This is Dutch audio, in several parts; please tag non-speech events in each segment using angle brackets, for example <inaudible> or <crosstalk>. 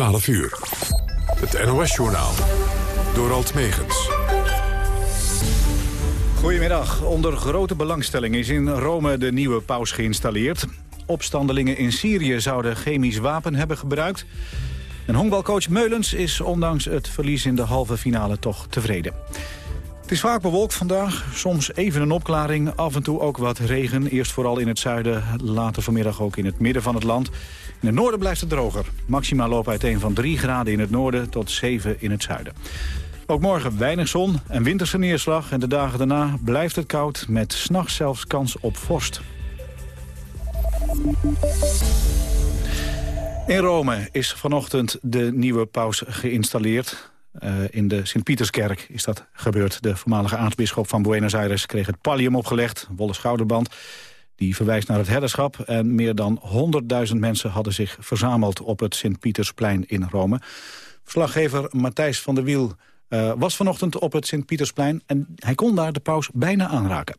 12 uur. Het NOS-journaal. Door Alt Megens. Goedemiddag. Onder grote belangstelling is in Rome de nieuwe paus geïnstalleerd. Opstandelingen in Syrië zouden chemisch wapen hebben gebruikt. En honkbalcoach Meulens is ondanks het verlies in de halve finale toch tevreden. Het is vaak bewolkt vandaag, soms even een opklaring, af en toe ook wat regen. Eerst vooral in het zuiden, later vanmiddag ook in het midden van het land. In het noorden blijft het droger. Maxima lopen uiteen van 3 graden in het noorden tot 7 in het zuiden. Ook morgen weinig zon en winterse neerslag. En de dagen daarna blijft het koud met s'nachts zelfs kans op vorst. In Rome is vanochtend de nieuwe paus geïnstalleerd. Uh, in de Sint-Pieterskerk is dat gebeurd. De voormalige aartsbisschop van Buenos Aires kreeg het pallium opgelegd, wollen schouderband. Die verwijst naar het herderschap en meer dan 100.000 mensen hadden zich verzameld op het Sint-Pietersplein in Rome. Verslaggever Matthijs van der Wiel uh, was vanochtend op het Sint-Pietersplein en hij kon daar de paus bijna aanraken.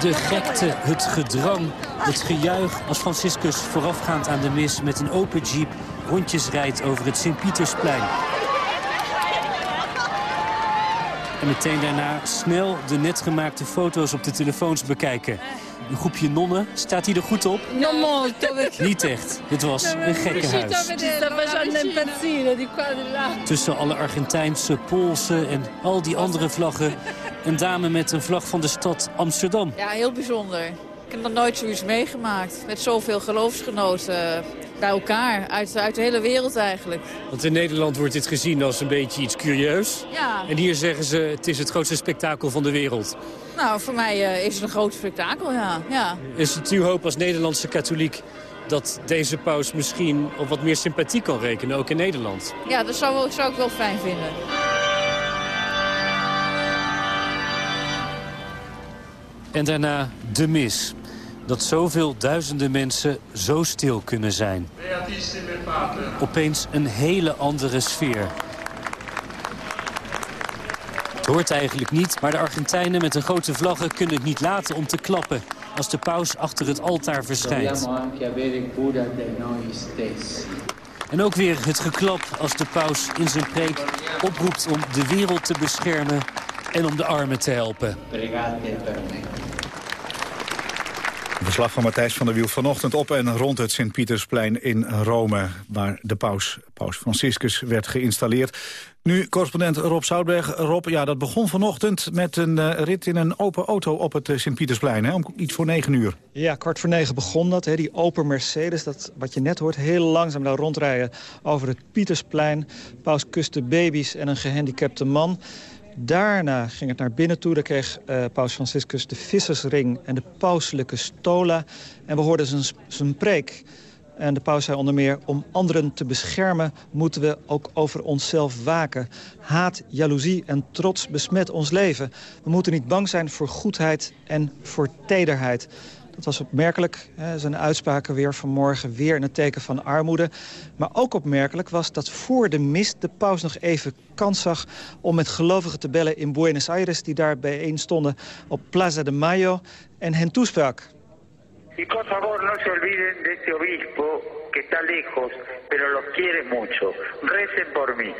De gekte, het gedrang, het gejuich als Franciscus voorafgaand aan de mis met een open jeep rondjes rijdt over het Sint-Pietersplein. En meteen daarna snel de net gemaakte foto's op de telefoons bekijken. Een groepje nonnen, staat hij er goed op? Niet echt. Het was een gekkenhuis. Tussen alle Argentijnse, Poolse en al die andere vlaggen... een dame met een vlag van de stad Amsterdam. Ja, heel bijzonder. Ik heb nog nooit zoiets meegemaakt. Met zoveel geloofsgenoten bij elkaar. Uit, uit de hele wereld eigenlijk. Want in Nederland wordt dit gezien als een beetje iets curieus. Ja. En hier zeggen ze het is het grootste spektakel van de wereld. Nou, voor mij uh, is het een groot spektakel, ja. ja. Is het uw hoop als Nederlandse katholiek dat deze paus misschien op wat meer sympathie kan rekenen, ook in Nederland? Ja, dat zou, zou ik wel fijn vinden. En daarna de mis. Dat zoveel duizenden mensen zo stil kunnen zijn. Opeens een hele andere sfeer. Het hoort eigenlijk niet, maar de Argentijnen met een grote vlaggen kunnen het niet laten om te klappen als de paus achter het altaar verschijnt. En ook weer het geklap als de paus in zijn preek oproept om de wereld te beschermen en om de armen te helpen. Verslag van Matthijs van der Wiel vanochtend op en rond het Sint-Pietersplein in Rome... waar de paus, paus Franciscus, werd geïnstalleerd. Nu correspondent Rob Zoutberg. Rob, ja, dat begon vanochtend met een uh, rit in een open auto op het uh, Sint-Pietersplein. Om iets voor negen uur. Ja, kwart voor negen begon dat. Hè, die open Mercedes, dat, wat je net hoort, heel langzaam daar rondrijden over het Pietersplein. Paus kuste baby's en een gehandicapte man. Daarna ging het naar binnen toe. Daar kreeg uh, paus Franciscus de vissersring en de pauselijke stola. En we hoorden zijn, zijn preek. En de paus zei onder meer, om anderen te beschermen... moeten we ook over onszelf waken. Haat, jaloezie en trots besmet ons leven. We moeten niet bang zijn voor goedheid en voor tederheid. Dat was opmerkelijk. Hè, zijn uitspraken weer vanmorgen weer in het teken van armoede. Maar ook opmerkelijk was dat voor de mis de paus nog even kans zag... om met gelovigen te bellen in Buenos Aires... die daar bijeen stonden op Plaza de Mayo en hen toesprak. Y por favor no se olviden de este obispo que está lejos, pero los quiere mucho. Recen por mí.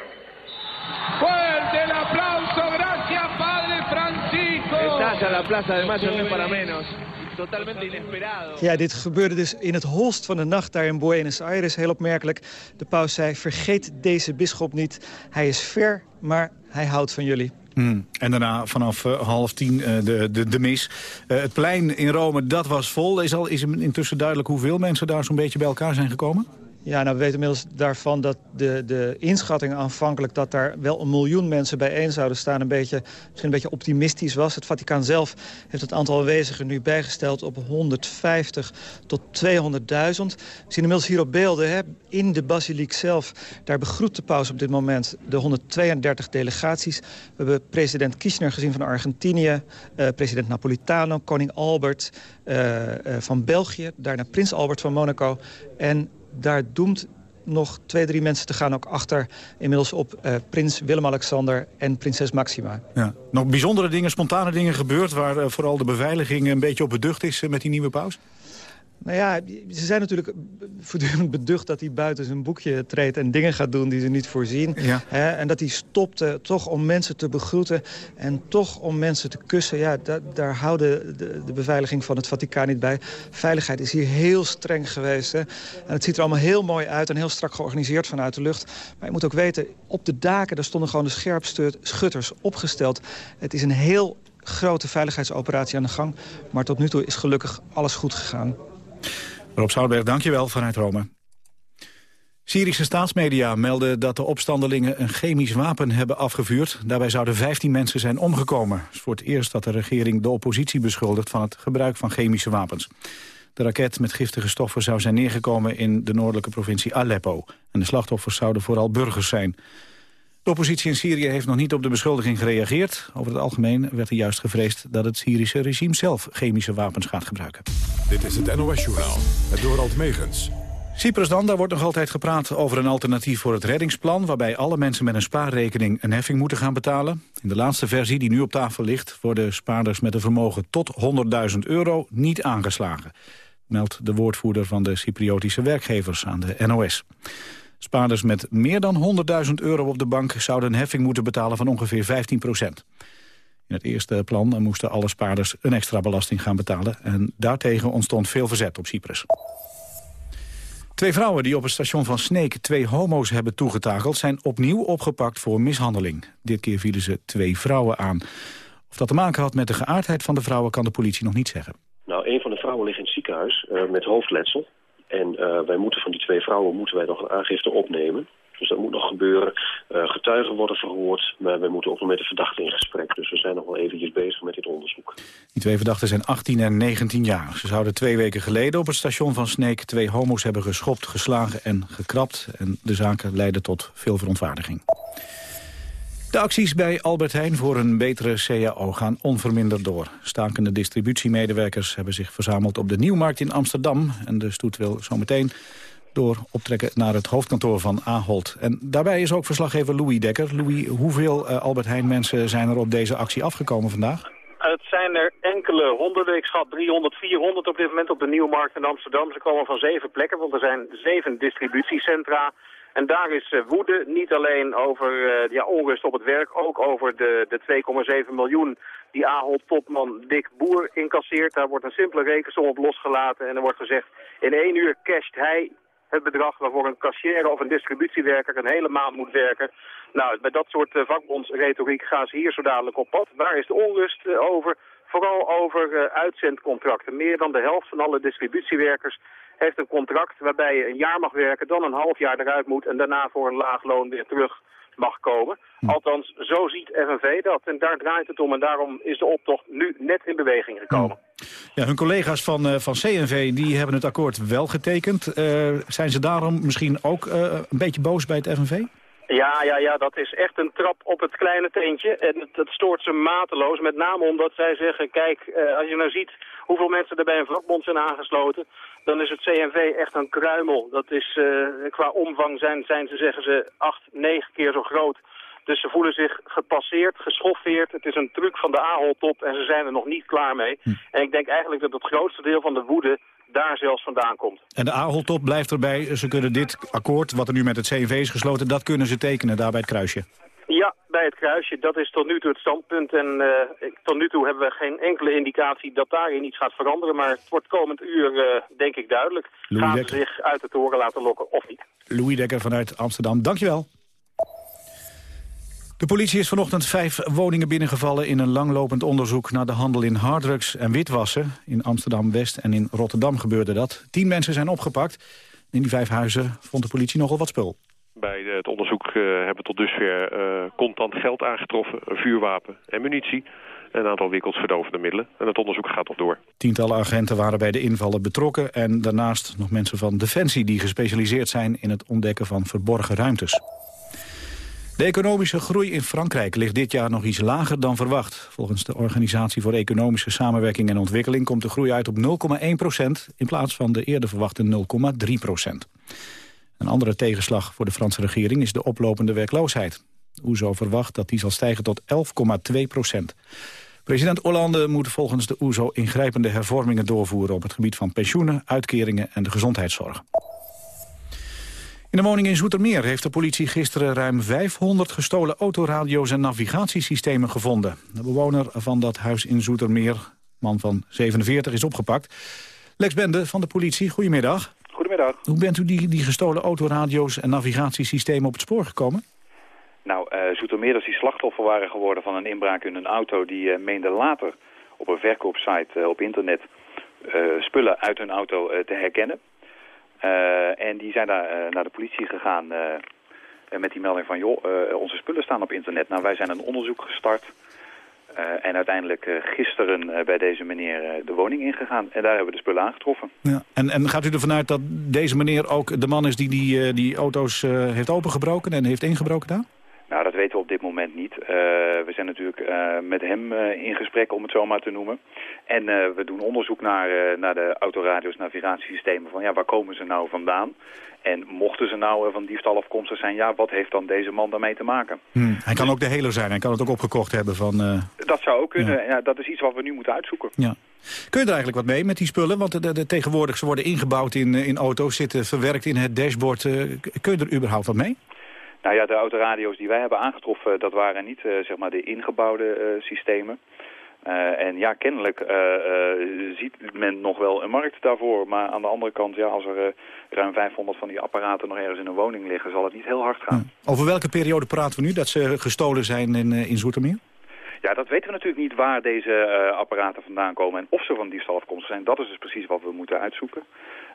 Fuerte el aplauso, gracias Padre Francisco. Estalla la Plaza de Mayo, no es para menos. Totalmente inesperado. Ja, dit gebeurde dus in het holst van de nacht daar in Buenos Aires. Heel opmerkelijk. De paus zei, vergeet deze bisschop niet. Hij is ver, maar hij houdt van jullie. Hmm. En daarna vanaf uh, half tien uh, de, de, de mis. Uh, het plein in Rome, dat was vol. Is, al, is intussen duidelijk hoeveel mensen daar zo'n beetje bij elkaar zijn gekomen? Ja, nou, we weten inmiddels daarvan dat de, de inschatting aanvankelijk... dat daar wel een miljoen mensen bijeen zouden staan... Een beetje, misschien een beetje optimistisch was. Het Vaticaan zelf heeft het aantal aanwezigen nu bijgesteld... op 150 tot 200.000. We zien inmiddels hier op beelden, hè, in de basiliek zelf... daar begroet de paus op dit moment de 132 delegaties. We hebben president Kirchner gezien van Argentinië... Uh, president Napolitano, koning Albert uh, uh, van België... daarna prins Albert van Monaco... en daar doemt nog twee, drie mensen te gaan ook achter... inmiddels op uh, prins Willem-Alexander en prinses Maxima. Ja. Nog bijzondere dingen, spontane dingen gebeurd... waar uh, vooral de beveiliging een beetje op beducht is met die nieuwe paus? Nou ja, ze zijn natuurlijk voortdurend beducht dat hij buiten zijn boekje treedt... en dingen gaat doen die ze niet voorzien. Hè, en dat hij stopte toch om mensen te begroeten en toch om mensen te kussen. Ja, daar houden de, de, beveiliging van het Vaticaan niet bij. Veiligheid is hier heel streng geweest. Hè. En het ziet er allemaal heel mooi uit en heel strak georganiseerd vanuit de lucht. Maar je moet ook weten, op de daken daar stonden gewoon de scherpschutters opgesteld. Het is een heel grote veiligheidsoperatie aan de gang. Maar tot nu toe is gelukkig alles goed gegaan. Rob Zoutberg, dankjewel vanuit Rome. Syrische staatsmedia melden dat de opstandelingen een chemisch wapen hebben afgevuurd. Daarbij zouden 15 mensen zijn omgekomen. Het is voor het eerst dat de regering de oppositie beschuldigt van het gebruik van chemische wapens. De raket met giftige stoffen zou zijn neergekomen in de noordelijke provincie Aleppo. En de slachtoffers zouden vooral burgers zijn. De oppositie in Syrië heeft nog niet op de beschuldiging gereageerd. Over het algemeen werd er juist gevreesd dat het Syrische regime zelf chemische wapens gaat gebruiken. Dit is het NOS-journaal, het Dorald Megens. Cyprus dan, daar wordt nog altijd gepraat over een alternatief voor het reddingsplan... waarbij alle mensen met een spaarrekening een heffing moeten gaan betalen. In de laatste versie die nu op tafel ligt... worden spaarders met een vermogen tot 100.000 euro niet aangeslagen. Meldt de woordvoerder van de Cypriotische werkgevers aan de NOS. Spaarders met meer dan 100.000 euro op de bank zouden een heffing moeten betalen van ongeveer 15 procent. In het eerste plan moesten alle spaarders een extra belasting gaan betalen. En daartegen ontstond veel verzet op Cyprus. Twee vrouwen die op het station van Sneek twee homo's hebben toegetakeld... zijn opnieuw opgepakt voor mishandeling. Dit keer vielen ze twee vrouwen aan. Of dat te maken had met de geaardheid van de vrouwen... kan de politie nog niet zeggen. Nou, een van de vrouwen ligt in het ziekenhuis uh, met hoofdletsel. En uh, wij moeten van die twee vrouwen moeten wij nog een aangifte opnemen. Dus dat moet nog gebeuren. Uh, getuigen worden verhoord, maar we moeten ook nog met de verdachte in gesprek. Dus we zijn nog wel eventjes bezig met dit onderzoek. Die twee verdachten zijn 18 en 19 jaar. Ze zouden twee weken geleden op het station van Sneek... twee homo's hebben geschopt, geslagen en gekrapt. En de zaken leiden tot veel verontwaardiging. De acties bij Albert Heijn voor een betere CAO gaan onverminderd door. Stakende distributiemedewerkers hebben zich verzameld op de Nieuwmarkt in Amsterdam. En de stoet wil zometeen door optrekken naar het hoofdkantoor van Ahold. En daarbij is ook verslaggever Louis Dekker. Louis, hoeveel uh, Albert Heijn mensen zijn er op deze actie afgekomen vandaag? Het zijn er enkele honderden, ik schat 300, 400 op dit moment op de Nieuwmarkt in Amsterdam. Ze komen van zeven plekken, want er zijn zeven distributiecentra en daar is uh, woede niet alleen over uh, ja, onrust op het werk, ook over de, de 2,7 miljoen die Ahold-topman Dick Boer incasseert. Daar wordt een simpele rekensom op losgelaten en er wordt gezegd in één uur casht hij het bedrag waarvoor een cashier of een distributiewerker een hele maand moet werken. Nou, met dat soort uh, vakbondsretoriek gaan ze hier zo dadelijk op pad. Daar is de onrust over, vooral over uitzendcontracten. Meer dan de helft van alle distributiewerkers heeft een contract waarbij je een jaar mag werken, dan een half jaar eruit moet en daarna voor een laag loon weer terug mag komen. Hm. Althans, zo ziet FNV dat en daar draait het om en daarom is de optocht nu net in beweging gekomen. Hm. Ja, hun collega's van, uh, van CNV die hebben het akkoord wel getekend. Uh, zijn ze daarom misschien ook uh, een beetje boos bij het FNV? Ja, ja, ja, dat is echt een trap op het kleine teentje. En dat stoort ze mateloos. Met name omdat zij zeggen, kijk, als je nou ziet hoeveel mensen er bij een vakbond zijn aangesloten dan is het CNV echt een kruimel. Dat is, uh, qua omvang zijn, zijn ze, zeggen ze, acht, negen keer zo groot. Dus ze voelen zich gepasseerd, geschoffeerd. Het is een truc van de AHOL-top en ze zijn er nog niet klaar mee. Hm. En ik denk eigenlijk dat het grootste deel van de woede daar zelfs vandaan komt. En de AHOL-top blijft erbij. Ze kunnen dit akkoord, wat er nu met het CNV is gesloten... dat kunnen ze tekenen daar bij het kruisje. Ja, bij het kruisje. Dat is tot nu toe het standpunt. En uh, tot nu toe hebben we geen enkele indicatie dat daarin iets gaat veranderen. Maar het wordt komend uur, uh, denk ik, duidelijk. Louis Gaan Dekker. ze zich uit het toren laten lokken of niet? Louis Dekker vanuit Amsterdam, dankjewel. De politie is vanochtend vijf woningen binnengevallen in een langlopend onderzoek naar de handel in harddrugs en witwassen. In Amsterdam-West en in Rotterdam gebeurde dat. Tien mensen zijn opgepakt. In die vijf huizen vond de politie nogal wat spul. Bij het onderzoek uh, hebben tot dusver uh, contant geld aangetroffen, een vuurwapen en munitie. En een aantal wikkels verdovende middelen. En het onderzoek gaat nog door. Tientallen agenten waren bij de invallen betrokken. En daarnaast nog mensen van Defensie die gespecialiseerd zijn in het ontdekken van verborgen ruimtes. De economische groei in Frankrijk ligt dit jaar nog iets lager dan verwacht. Volgens de Organisatie voor Economische Samenwerking en Ontwikkeling komt de groei uit op 0,1 procent... in plaats van de eerder verwachte 0,3 procent. Een andere tegenslag voor de Franse regering is de oplopende werkloosheid. OESO verwacht dat die zal stijgen tot 11,2 procent. President Hollande moet volgens de OESO ingrijpende hervormingen doorvoeren... op het gebied van pensioenen, uitkeringen en de gezondheidszorg. In de woning in Zoetermeer heeft de politie gisteren ruim 500 gestolen autoradio's en navigatiesystemen gevonden. De bewoner van dat huis in Zoetermeer, man van 47, is opgepakt. Lex Bende van de politie, goedemiddag. Goedemiddag. Hoe bent u die, die gestolen autoradio's en navigatiesystemen op het spoor gekomen? Nou, uh, Zoetermeerders die slachtoffer waren geworden van een inbraak in een auto... die uh, meende later op een verkoopsite uh, op internet spullen uit hun auto te herkennen. En die zijn daar naar de politie gegaan met die melding van... joh, onze spullen staan op internet. Nou, wij zijn een onderzoek gestart... en uiteindelijk gisteren bij deze meneer de woning ingegaan. En daar hebben we de spullen aangetroffen. Ja. En, en gaat u ervan uit dat deze meneer ook de man is die die, die auto's heeft opengebroken en heeft ingebroken daar? Nou, dat weten we op dit moment niet. We zijn natuurlijk met hem in gesprek, om het zo maar te noemen. En we doen onderzoek naar, naar de autoradio's navigatiesystemen. Van ja, waar komen ze nou vandaan? En mochten ze nou van diefstal afkomstig zijn, ja, wat heeft dan deze man daarmee te maken? Hmm. Hij kan ook de heler zijn, hij kan het ook opgekocht hebben van... Dat zou ook kunnen, ja. ja. dat is iets wat we nu moeten uitzoeken. Ja. Kun je er eigenlijk wat mee met die spullen? Want de, de, de tegenwoordig, ze worden ingebouwd in, in auto's, zitten verwerkt in het dashboard. kun je er überhaupt wat mee? Nou ja, de autoradio's die wij hebben aangetroffen, dat waren niet uh, zeg maar de ingebouwde systemen. Uh, en ja, kennelijk ziet men nog wel een markt daarvoor. Maar aan de andere kant, ja, als er ruim 500 van die apparaten nog ergens in een woning liggen, zal het niet heel hard gaan. Over welke periode praten we nu dat ze gestolen zijn in, in Zoetermeer? Ja, dat weten we natuurlijk niet waar deze apparaten vandaan komen en of ze van diefstal afkomstig zijn. Dat is dus precies wat we moeten uitzoeken.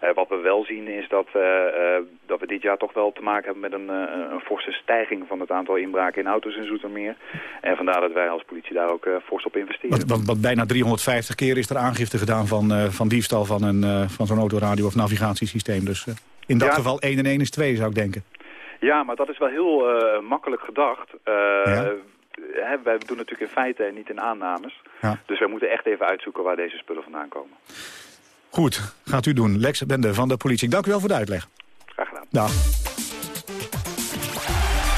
Uh, wat we wel zien is dat, uh, dat we dit jaar toch wel te maken hebben met een, een forse stijging van het aantal inbraken in auto's in Zoetermeer. En vandaar dat wij als politie daar ook fors op investeren. Want, want, bijna 350 keer is er aangifte gedaan van, van diefstal van, een, van zo'n autoradio of navigatiesysteem. Dus in dat ja. geval 1 en 1 is 2 zou ik denken. Ja, maar dat is wel heel makkelijk gedacht. Ja? Hè, wij doen natuurlijk in feite niet in aannames. Ja. Dus wij moeten echt even uitzoeken waar deze spullen vandaan komen. Goed, gaat u doen. Lex Bende van de politie. Dank u wel voor de uitleg. Graag gedaan. Dag.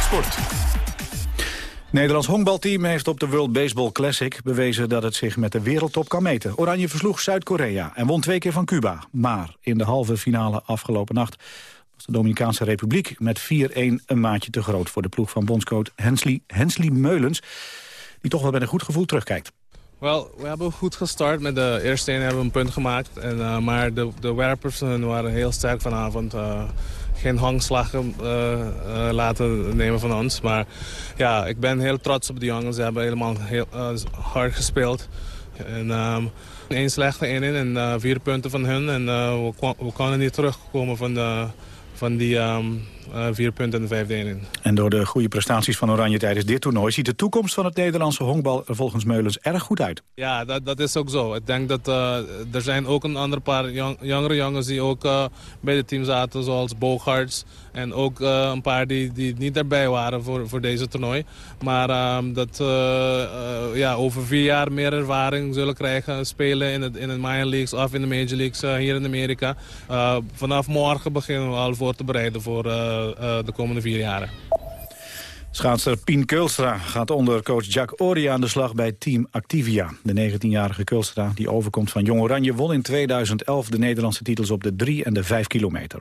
Sport. Nederlands honkbalteam heeft op de World Baseball Classic bewezen dat het zich met de wereldtop kan meten. Oranje versloeg Zuid-Korea en won twee keer van Cuba. Maar in de halve finale afgelopen nacht was de Dominicaanse Republiek met 4-1 een maatje te groot voor de ploeg van bondscoach Hensley, Hensley Meulens, die toch wel met een goed gevoel terugkijkt. Wel, we hebben goed gestart. Met de eerste een hebben we een punt gemaakt. En, uh, maar de, de werpers waren heel sterk vanavond. Uh, geen hangslag uh, laten nemen van ons. Maar ja, ik ben heel trots op de jongens. Ze hebben helemaal heel hard gespeeld. En, um, één slechte in en vier punten van hun. En we, we konden niet terugkomen van de van die uh, vier punten en de vijfde in. En door de goede prestaties van Oranje tijdens dit toernooi... ziet de toekomst van het Nederlandse honkbal er volgens Meulens erg goed uit. Ja, dat, dat is ook zo. Ik denk dat uh, er zijn ook een ander paar jong, jongere jongens... die ook uh, bij het team zaten, zoals Bogarts... en ook een paar die, die niet erbij waren voor, voor deze toernooi. Maar um, dat ja, over vier jaar meer ervaring zullen krijgen... spelen in, het, in de minor leagues of in de major leagues hier in Amerika. vanaf morgen beginnen we al voor te bereiden voor de komende vier jaren. Schaatser Pien Keulstra gaat onder coach Jack Oria aan de slag bij Team Activia. De 19-jarige Keulstra, die overkomt van Jong Oranje... won in 2011 de Nederlandse titels op de 3 en de 5 kilometer.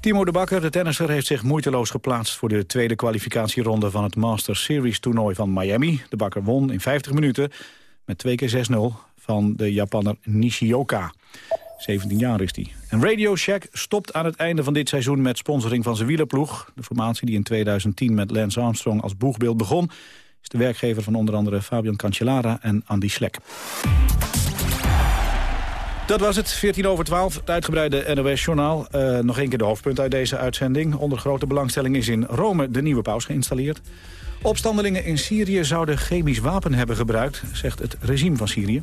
Timo de Bakker, de tennisser, heeft zich moeiteloos geplaatst... voor de tweede kwalificatieronde van het Masters Series toernooi van Miami. De Bakker won in 50 minuten met 2 keer 6-0 van de Japanner Nishioka. 17 jaar is hij. Radio Shack stopt aan het einde van dit seizoen met sponsoring van zijn wielerploeg. De formatie die in 2010 met Lance Armstrong als boegbeeld begon... is de werkgever van onder andere Fabian Cancellara en Andy Schlek. Dat was het, 14 over 12, het uitgebreide NOS-journaal. Uh, nog één keer de hoofdpunt uit deze uitzending. Onder grote belangstelling is in Rome de nieuwe paus geïnstalleerd. Opstandelingen in Syrië zouden chemisch wapen hebben gebruikt, zegt het regime van Syrië.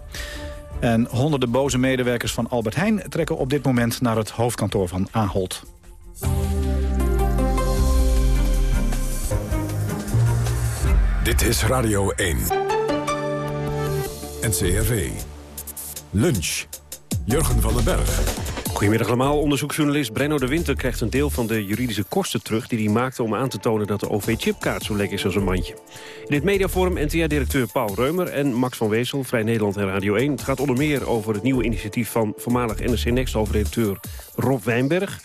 En honderden boze medewerkers van Albert Heijn trekken op dit moment naar het hoofdkantoor van Ahold. Dit is Radio 1. NCRV. Lunch. Jurgen van den Berg. Goedemiddag allemaal. Onderzoeksjournalist Brenno de Winter krijgt een deel van de juridische kosten terug... die hij maakte om aan te tonen dat de OV-chipkaart zo lek is als een mandje. In dit mediaforum NTA-directeur Paul Reumer en Max van Weesel... Vrij Nederland en Radio 1. Het gaat onder meer over het nieuwe initiatief van voormalig NRC Next-hoofdredacteur Rob Wijnberg...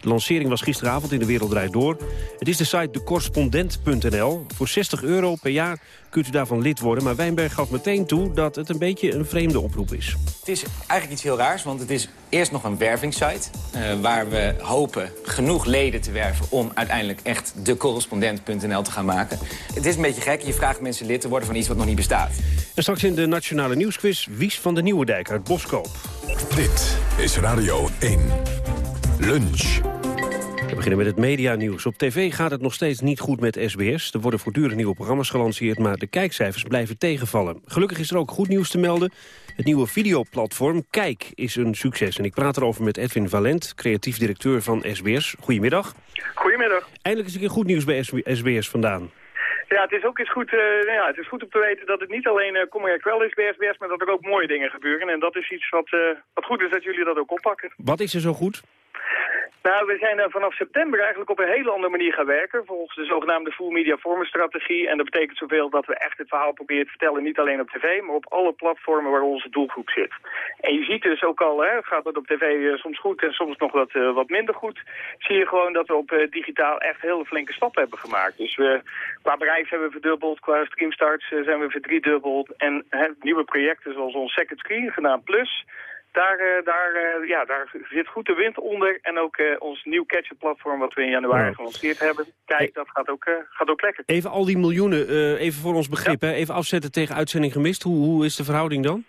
De lancering was gisteravond in de Wereld Draait Door. Het is de site decorrespondent.nl. Voor 60 euro per jaar kunt u daarvan lid worden. Maar Wijnberg gaf meteen toe dat het een beetje een vreemde oproep is. Het is eigenlijk iets heel raars, want het is eerst nog een wervingssite... Uh, waar we hopen genoeg leden te werven om uiteindelijk echt decorrespondent.nl te gaan maken. Het is een beetje gek, je vraagt mensen lid te worden van iets wat nog niet bestaat. En straks in de Nationale Nieuwsquiz Wies van de Nieuwe Dijk uit Boskoop. Dit is Radio 1. Lunch. We beginnen met het medianieuws. Op tv gaat het nog steeds niet goed met SBS. Er worden voortdurend nieuwe programma's gelanceerd... maar de kijkcijfers blijven tegenvallen. Gelukkig is er ook goed nieuws te melden. Het nieuwe videoplatform Kijk is een succes. En ik praat erover met Edwin Valent, creatief directeur van SBS. Goedemiddag. Goedemiddag. Eindelijk is er een goed nieuws bij SBS vandaan. Ja, het is ook eens goed, uh, nou ja, het is goed om te weten dat het niet alleen uh, kom kwel is bij SBS, maar dat er ook mooie dingen gebeuren. En dat is iets wat, uh, wat goed is dat jullie dat ook oppakken. Wat is er zo goed? Nou, we zijn er vanaf september eigenlijk op een hele andere manier gaan werken. Volgens de zogenaamde full media strategie. En dat betekent zoveel dat we echt het verhaal proberen te vertellen. Niet alleen op tv, maar op alle platformen waar onze doelgroep zit. En je ziet dus ook al, hè, gaat het op tv uh, soms goed en soms nog wat, uh, wat minder goed. Zie je gewoon dat we op uh, digitaal echt hele flinke stappen hebben gemaakt. Dus we, qua bereik hebben we verdubbeld, qua streamstarts zijn we verdriedubbeld. En nieuwe projecten zoals ons Second Screen, genaamd Plus... Daar, uh, daar, uh, ja, daar zit goed de wind onder. En ook uh, ons nieuw catcher-platform wat we in januari gelanceerd hebben. Kijk, dat gaat ook, gaat ook lekker. Even al die miljoenen, even voor ons begrip, ja. hè? even afzetten tegen uitzending gemist. Hoe, hoe is de verhouding dan?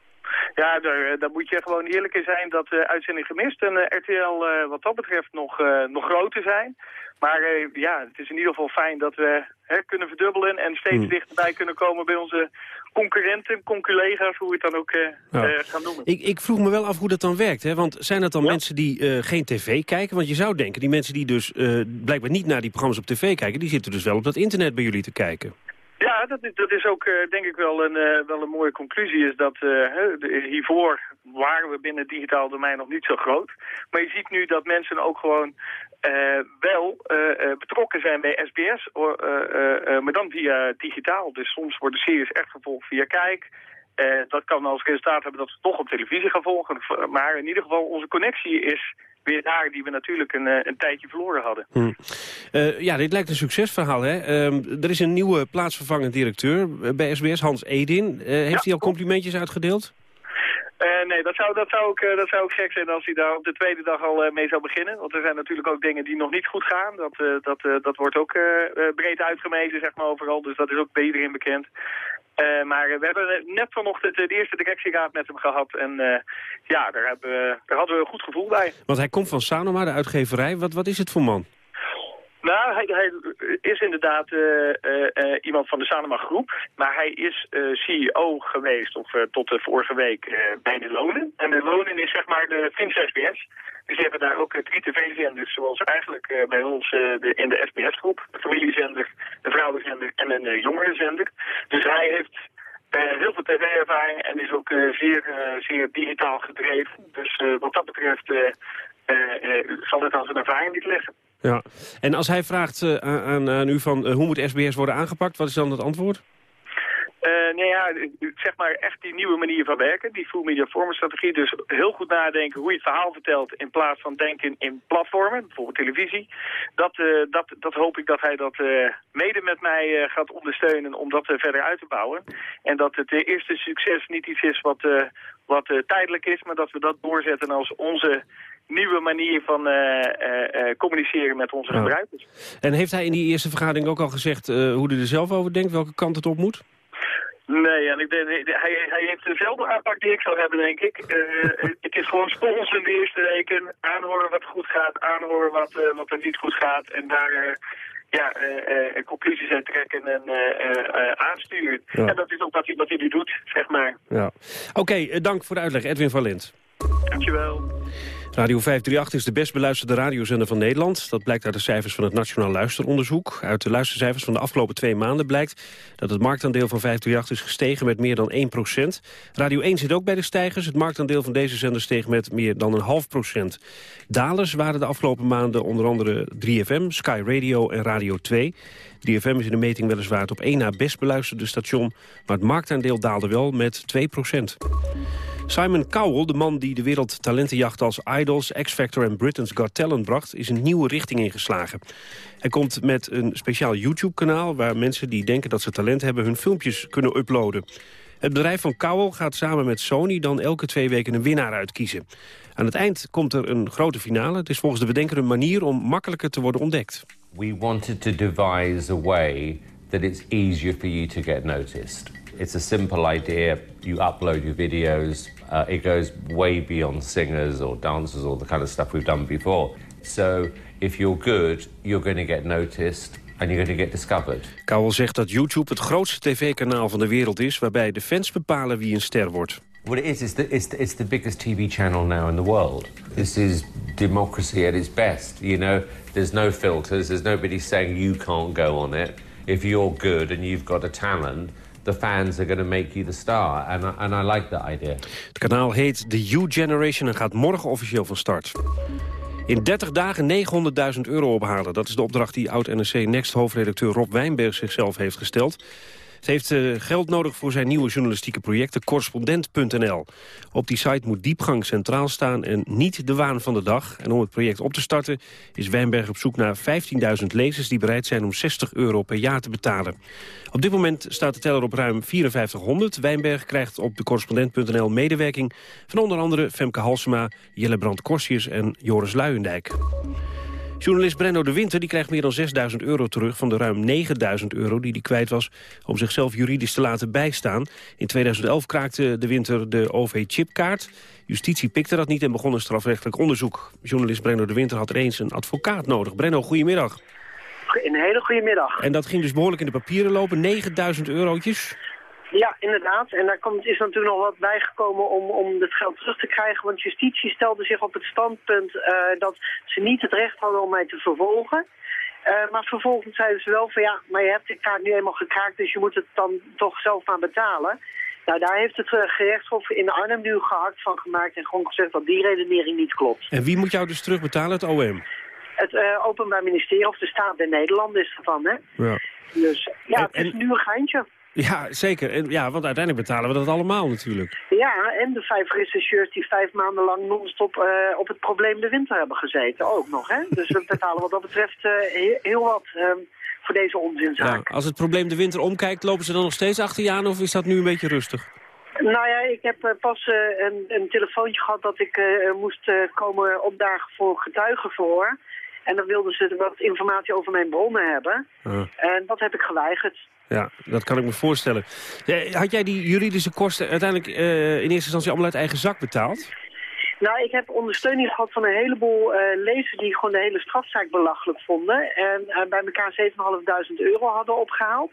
Ja, daar, daar, moet je gewoon eerlijk in zijn dat uitzending gemist en RTL wat dat betreft nog, nog groter zijn. Maar ja, het is in ieder geval fijn dat we hè, kunnen verdubbelen en steeds hmm. dichterbij kunnen komen bij onze concurrenten, conculega's, hoe we het dan ook uh, ja. uh, gaan noemen. Ik, ik, vroeg me wel af hoe dat dan werkt. Hè? Want zijn dat dan ja. mensen die uh, geen tv kijken? Want je zou denken, die mensen die dus blijkbaar niet naar die programma's op tv kijken... die zitten dus wel op dat internet bij jullie te kijken. Ja, dat dat is ook denk ik wel een, wel een mooie conclusie. Is dat de, hiervoor waren we binnen het digitaal domein nog niet zo groot. Maar je ziet nu dat mensen ook gewoon wel betrokken zijn bij SBS, maar dan via digitaal. Dus soms worden series echt gevolgd via Kijk. dat kan als resultaat hebben dat ze toch op televisie gaan volgen. Maar in ieder geval, onze connectie is weer daar die we natuurlijk een, een tijdje verloren hadden. Hm. ja, dit lijkt een succesverhaal. Hè? er is een nieuwe plaatsvervangend directeur bij SBS, Hans Edin. heeft ja, hij al complimentjes uitgedeeld? Uh, nee, dat zou, dat, zou ook, uh, dat zou ook gek zijn als hij daar op de tweede dag al uh, mee zou beginnen. Want er zijn natuurlijk ook dingen die nog niet goed gaan. Dat, dat, dat wordt ook breed uitgemezen, zeg maar, overal. Dus dat is ook bij iedereen bekend. maar we hebben net vanochtend de eerste directieraad met hem gehad. En ja, daar, hebben daar hadden we een goed gevoel bij. Want hij komt van Sanoma, de uitgeverij. Wat, wat is het voor man? Nou, hij, hij, is inderdaad uh, uh, uh, iemand van de Sanoma Groep. Maar hij is CEO geweest, of tot de vorige week, bij de Lonen. En de Lonen is zeg maar de Fins SBS. Dus ze hebben daar ook drie tv-zenders, zoals eigenlijk bij ons de, in de SBS-groep. De familiezender, de vrouwenzender en een jongerenzender. Dus hij heeft heel veel tv-ervaring en is ook zeer, zeer digitaal gedreven. Dus wat dat betreft zal het aan zijn ervaring niet liggen. Ja, en als hij vraagt uh, aan, aan, u van uh, hoe moet SBS worden aangepakt, wat is dan het antwoord? Uh, nou ja, zeg maar echt die nieuwe manier van werken, die full media strategie. Dus heel goed nadenken hoe je het verhaal vertelt in plaats van denken in platformen, bijvoorbeeld televisie. Dat, dat, dat hoop ik dat hij dat mede met mij gaat ondersteunen om dat verder uit te bouwen. En dat het eerste succes niet iets is wat, wat tijdelijk is, maar dat we dat doorzetten als onze nieuwe manier van uh, uh, communiceren met onze gebruikers. En heeft hij in die eerste vergadering ook al gezegd hoe hij er zelf over denkt, welke kant het op moet? Nee, en ik denk, hij, hij heeft dezelfde aanpak die ik zou hebben, denk ik. het is gewoon sponsen de eerste weken, aanhoren wat goed gaat, aanhoren wat, wat er niet goed gaat en daar ja, conclusies uit trekken en aansturen. Ja. En dat is ook wat hij, wat hij nu doet, zeg maar. Ja. Oké, dank voor de uitleg, Edwin van Lint. Dankjewel. Radio 538 is de best beluisterde radiozender van Nederland. Dat blijkt uit de cijfers van het Nationaal Luisteronderzoek. Uit de luistercijfers van de afgelopen twee maanden blijkt... dat het marktaandeel van 538 is gestegen met meer dan 1 procent. Radio 1 zit ook bij de stijgers. Het marktaandeel van deze zender steeg met meer dan een half procent. Dalers waren de afgelopen maanden onder andere 3FM, Sky Radio en Radio 2. 3FM is in de meting weliswaar het op één na best beluisterde station... maar het marktaandeel daalde wel met 2 procent. Simon Cowell, de man die de wereld talentenjacht als Idols, X-Factor en Britain's Got Talent bracht, is een nieuwe richting ingeslagen. Hij komt met een speciaal YouTube-kanaal waar mensen die denken dat ze talent hebben hun filmpjes kunnen uploaden. Het bedrijf van Cowell gaat samen met Sony dan elke twee weken een winnaar uitkiezen. Aan het eind komt er een grote finale. Het is volgens de bedenker een manier om makkelijker te worden ontdekt. We wanted to devise a way that it's easier for you to get noticed. It's a simple idea. You upload your videos. Uh, it goes way beyond singers or dancers or the kind of stuff we've done before. So if you're good, you're going to get noticed and you're going to get discovered. Cowell zegt dat YouTube het grootste tv-kanaal van de wereld is... waarbij de fans bepalen wie een ster wordt. What it is, is the, it's, the, it's the biggest TV channel now in the world. This is democracy at its best. You know, there's no filters. There's nobody saying you can't go on it. If you're good and you've got a talent, the fans are going to make you the star. And I, and I like that idea. Het kanaal heet The You Generation en gaat morgen officieel van start. In 30 dagen 900.000 euro ophalen. Dat is de opdracht die oud-NRC Next-hoofdredacteur Rob Wijnberg zichzelf heeft gesteld. Het heeft uh, geld nodig voor zijn nieuwe journalistieke project, correspondent.nl. Op die site moet diepgang centraal staan en niet de waan van de dag. En om het project op te starten is Wijnberg op zoek naar 15.000 lezers... die bereid zijn om 60 euro per jaar te betalen. Op dit moment staat de teller op ruim 5400. Wijnberg krijgt op de correspondent.nl medewerking... van onder andere Femke Halsema, Jelle Brand-Korsius en Joris Luijendijk. Journalist Brenno de Winter die krijgt meer dan 6000 euro terug... van de ruim 9000 euro die hij kwijt was om zichzelf juridisch te laten bijstaan. In 2011 kraakte de Winter de OV-chipkaart. Justitie pikte dat niet en begon een strafrechtelijk onderzoek. Journalist Brenno de Winter had er eens een advocaat nodig. Brenno, goedemiddag. Een hele goede middag. En dat ging dus behoorlijk in de papieren lopen, 9000 eurotjes. Ja, inderdaad. En daar komt, is natuurlijk nog wat bijgekomen om, om het geld terug te krijgen. Want justitie stelde zich op het standpunt uh, dat ze niet het recht hadden om mij te vervolgen. Uh, maar vervolgens zeiden ze wel van ja, maar je hebt de kaart nu eenmaal gekraakt, dus je moet het dan toch zelf maar betalen. Nou, daar heeft het uh, gerechtshof in Arnhem nu gehakt van gemaakt en gewoon gezegd dat die redenering niet klopt. En wie moet jou dus terugbetalen, het OM? Het uh, Openbaar Ministerie of de Staat der Nederlanden is ervan, hè? Ja. Dus ja, en, het is nu een geintje. Ja, zeker. En, ja, want uiteindelijk betalen we dat allemaal natuurlijk. Ja, en de vijf rechercheurs die vijf maanden lang non-stop uh, op het probleem de winter hebben gezeten. Ook nog, hè? Dus we <laughs> betalen wat dat betreft uh, heel, heel, wat um, voor deze onzinzaak. Ja, als het probleem de winter omkijkt, lopen ze dan nog steeds achter je aan of is dat nu een beetje rustig? Nou ja, ik heb uh, pas een, een, telefoontje gehad dat ik moest komen opdagen voor getuigenverhoor. En dan wilden ze wat informatie over mijn bronnen hebben. Uh. En dat heb ik geweigerd. Ja, dat kan ik me voorstellen. Had jij die juridische kosten uiteindelijk uh, in eerste instantie allemaal uit eigen zak betaald? Nou, ik heb ondersteuning gehad van een heleboel uh, lezers die gewoon de hele strafzaak belachelijk vonden. En uh, bij elkaar 7.500 euro hadden opgehaald.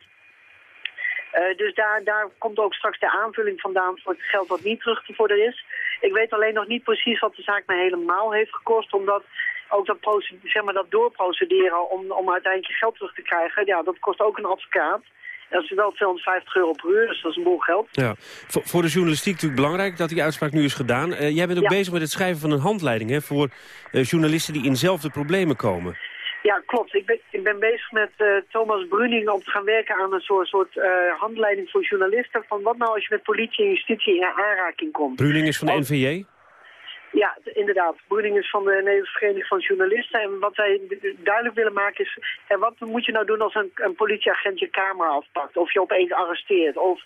dus daar, daar komt ook straks de aanvulling vandaan voor het geld wat niet terug te vorderen is. Ik weet alleen nog niet precies wat de zaak mij helemaal heeft gekost, omdat ook dat, zeg maar, dat doorprocederen om, om uiteindelijk geld terug te krijgen, ja, dat kost ook een advocaat. Dat is wel 250 euro per uur, dus dat is een boel geld. Ja. Voor, voor de journalistiek natuurlijk belangrijk dat die uitspraak nu is gedaan. Uh, jij bent ook ja. bezig met het schrijven van een handleiding hè, voor uh, journalisten die in zelfde problemen komen. Ja, klopt. Ik ben, ik ben bezig met uh, Thomas Bruning om te gaan werken aan een soort, soort handleiding voor journalisten. Van wat nou als je met politie en justitie in aanraking komt. Bruning is van de NVJ? Ja, inderdaad. Broeding is van de Nederlandse Vereniging van Journalisten. En wat wij duidelijk willen maken is... En wat moet je nou doen als een, een politieagent je camera afpakt? Of je opeens arresteert? Of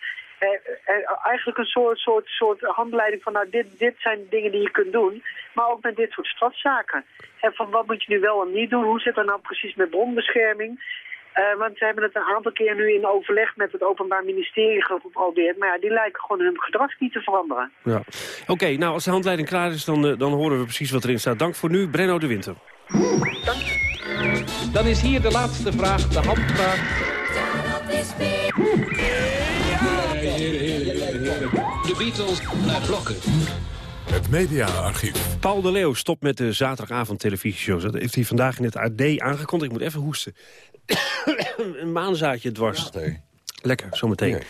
eigenlijk een soort, soort, soort handleiding van... nou, dit, dit zijn dingen die je kunt doen. Maar ook met dit soort strafzaken. En van wat moet je nu wel en niet doen? Hoe zit dat nou precies met bronbescherming? Uh, want ze hebben het een aantal keer nu in overleg met het Openbaar Ministerie geprobeerd. Maar ja, die lijken gewoon hun gedrag niet te veranderen. Ja. Oké, okay, nou als de handleiding klaar is, dan, uh, dan horen we precies wat erin staat. Dank voor nu, Brenno de Winter. Dank Dan is hier de laatste vraag, de handvraag. De Beatles naar blokken. Mediaarchief. Paul de Leeuw stopt met de zaterdagavond televisieshows. Dat heeft hij vandaag in het AD aangekondigd. Ik moet even hoesten. <coughs> een maanzaadje dwars. Lekker, zometeen.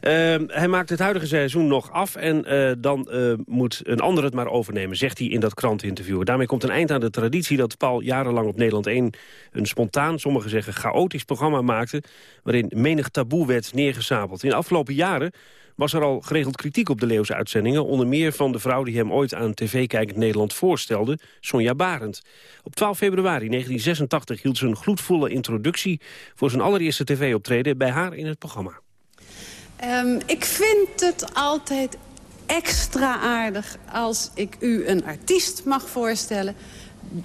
Ehm, hij maakt het huidige seizoen nog af en eh, dan eh, moet een ander het maar overnemen, zegt hij in dat krantinterview. Daarmee komt een eind aan de traditie dat Paul jarenlang op Nederland 1 een spontaan, sommigen zeggen chaotisch programma maakte, waarin menig taboe werd neergezabeld. In de afgelopen jaren was er al geregeld kritiek op de Leeuwse uitzendingen. Onder meer van de vrouw die hem ooit aan tv-kijkend Nederland voorstelde, Sonja Barend. Op 12 februari 1986 hield ze een gloedvolle introductie... voor zijn allereerste tv-optreden bij haar in het programma. Um, ik vind het altijd extra aardig als ik u een artiest mag voorstellen...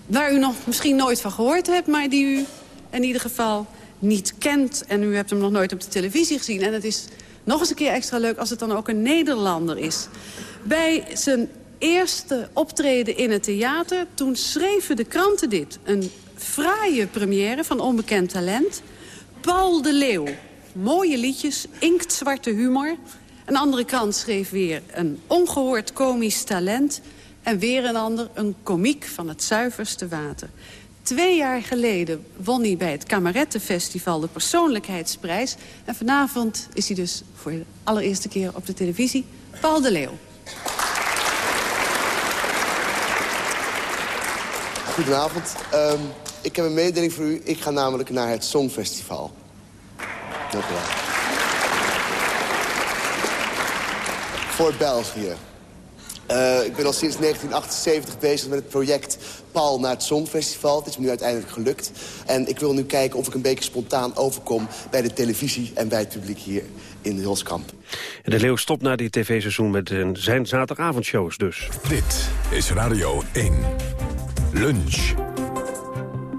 waar u nog misschien nooit van gehoord hebt... maar die u in ieder geval niet kent. En u hebt hem nog nooit op de televisie gezien. En het is nog eens een keer extra leuk als het dan ook een Nederlander is. Bij zijn eerste optreden in het theater, toen schreven de kranten dit. Een fraaie première van onbekend talent. Paul de Leeuw. Mooie liedjes, inktzwarte humor. Een andere krant schreef weer een ongehoord komisch talent. En weer een ander, een komiek van het zuiverste water. Twee jaar geleden won hij bij het Kamerettenfestival de persoonlijkheidsprijs. En vanavond is hij dus voor de allereerste keer op de televisie. Paul de Leeuw. Goedenavond. Um, ik heb een mededeling voor u. Ik ga namelijk naar het Songfestival. Dank u wel. Voor België. Uh, ik ben al sinds 1978 bezig met het project Paul naar het Songfestival. Het is me nu uiteindelijk gelukt. En ik wil nu kijken of ik een beetje spontaan overkom... bij de televisie en bij het publiek hier in Hilskamp. En de Leeuw stopt na dit tv-seizoen met zijn zaterdagavondshows dus. Dit is Radio 1. Lunch.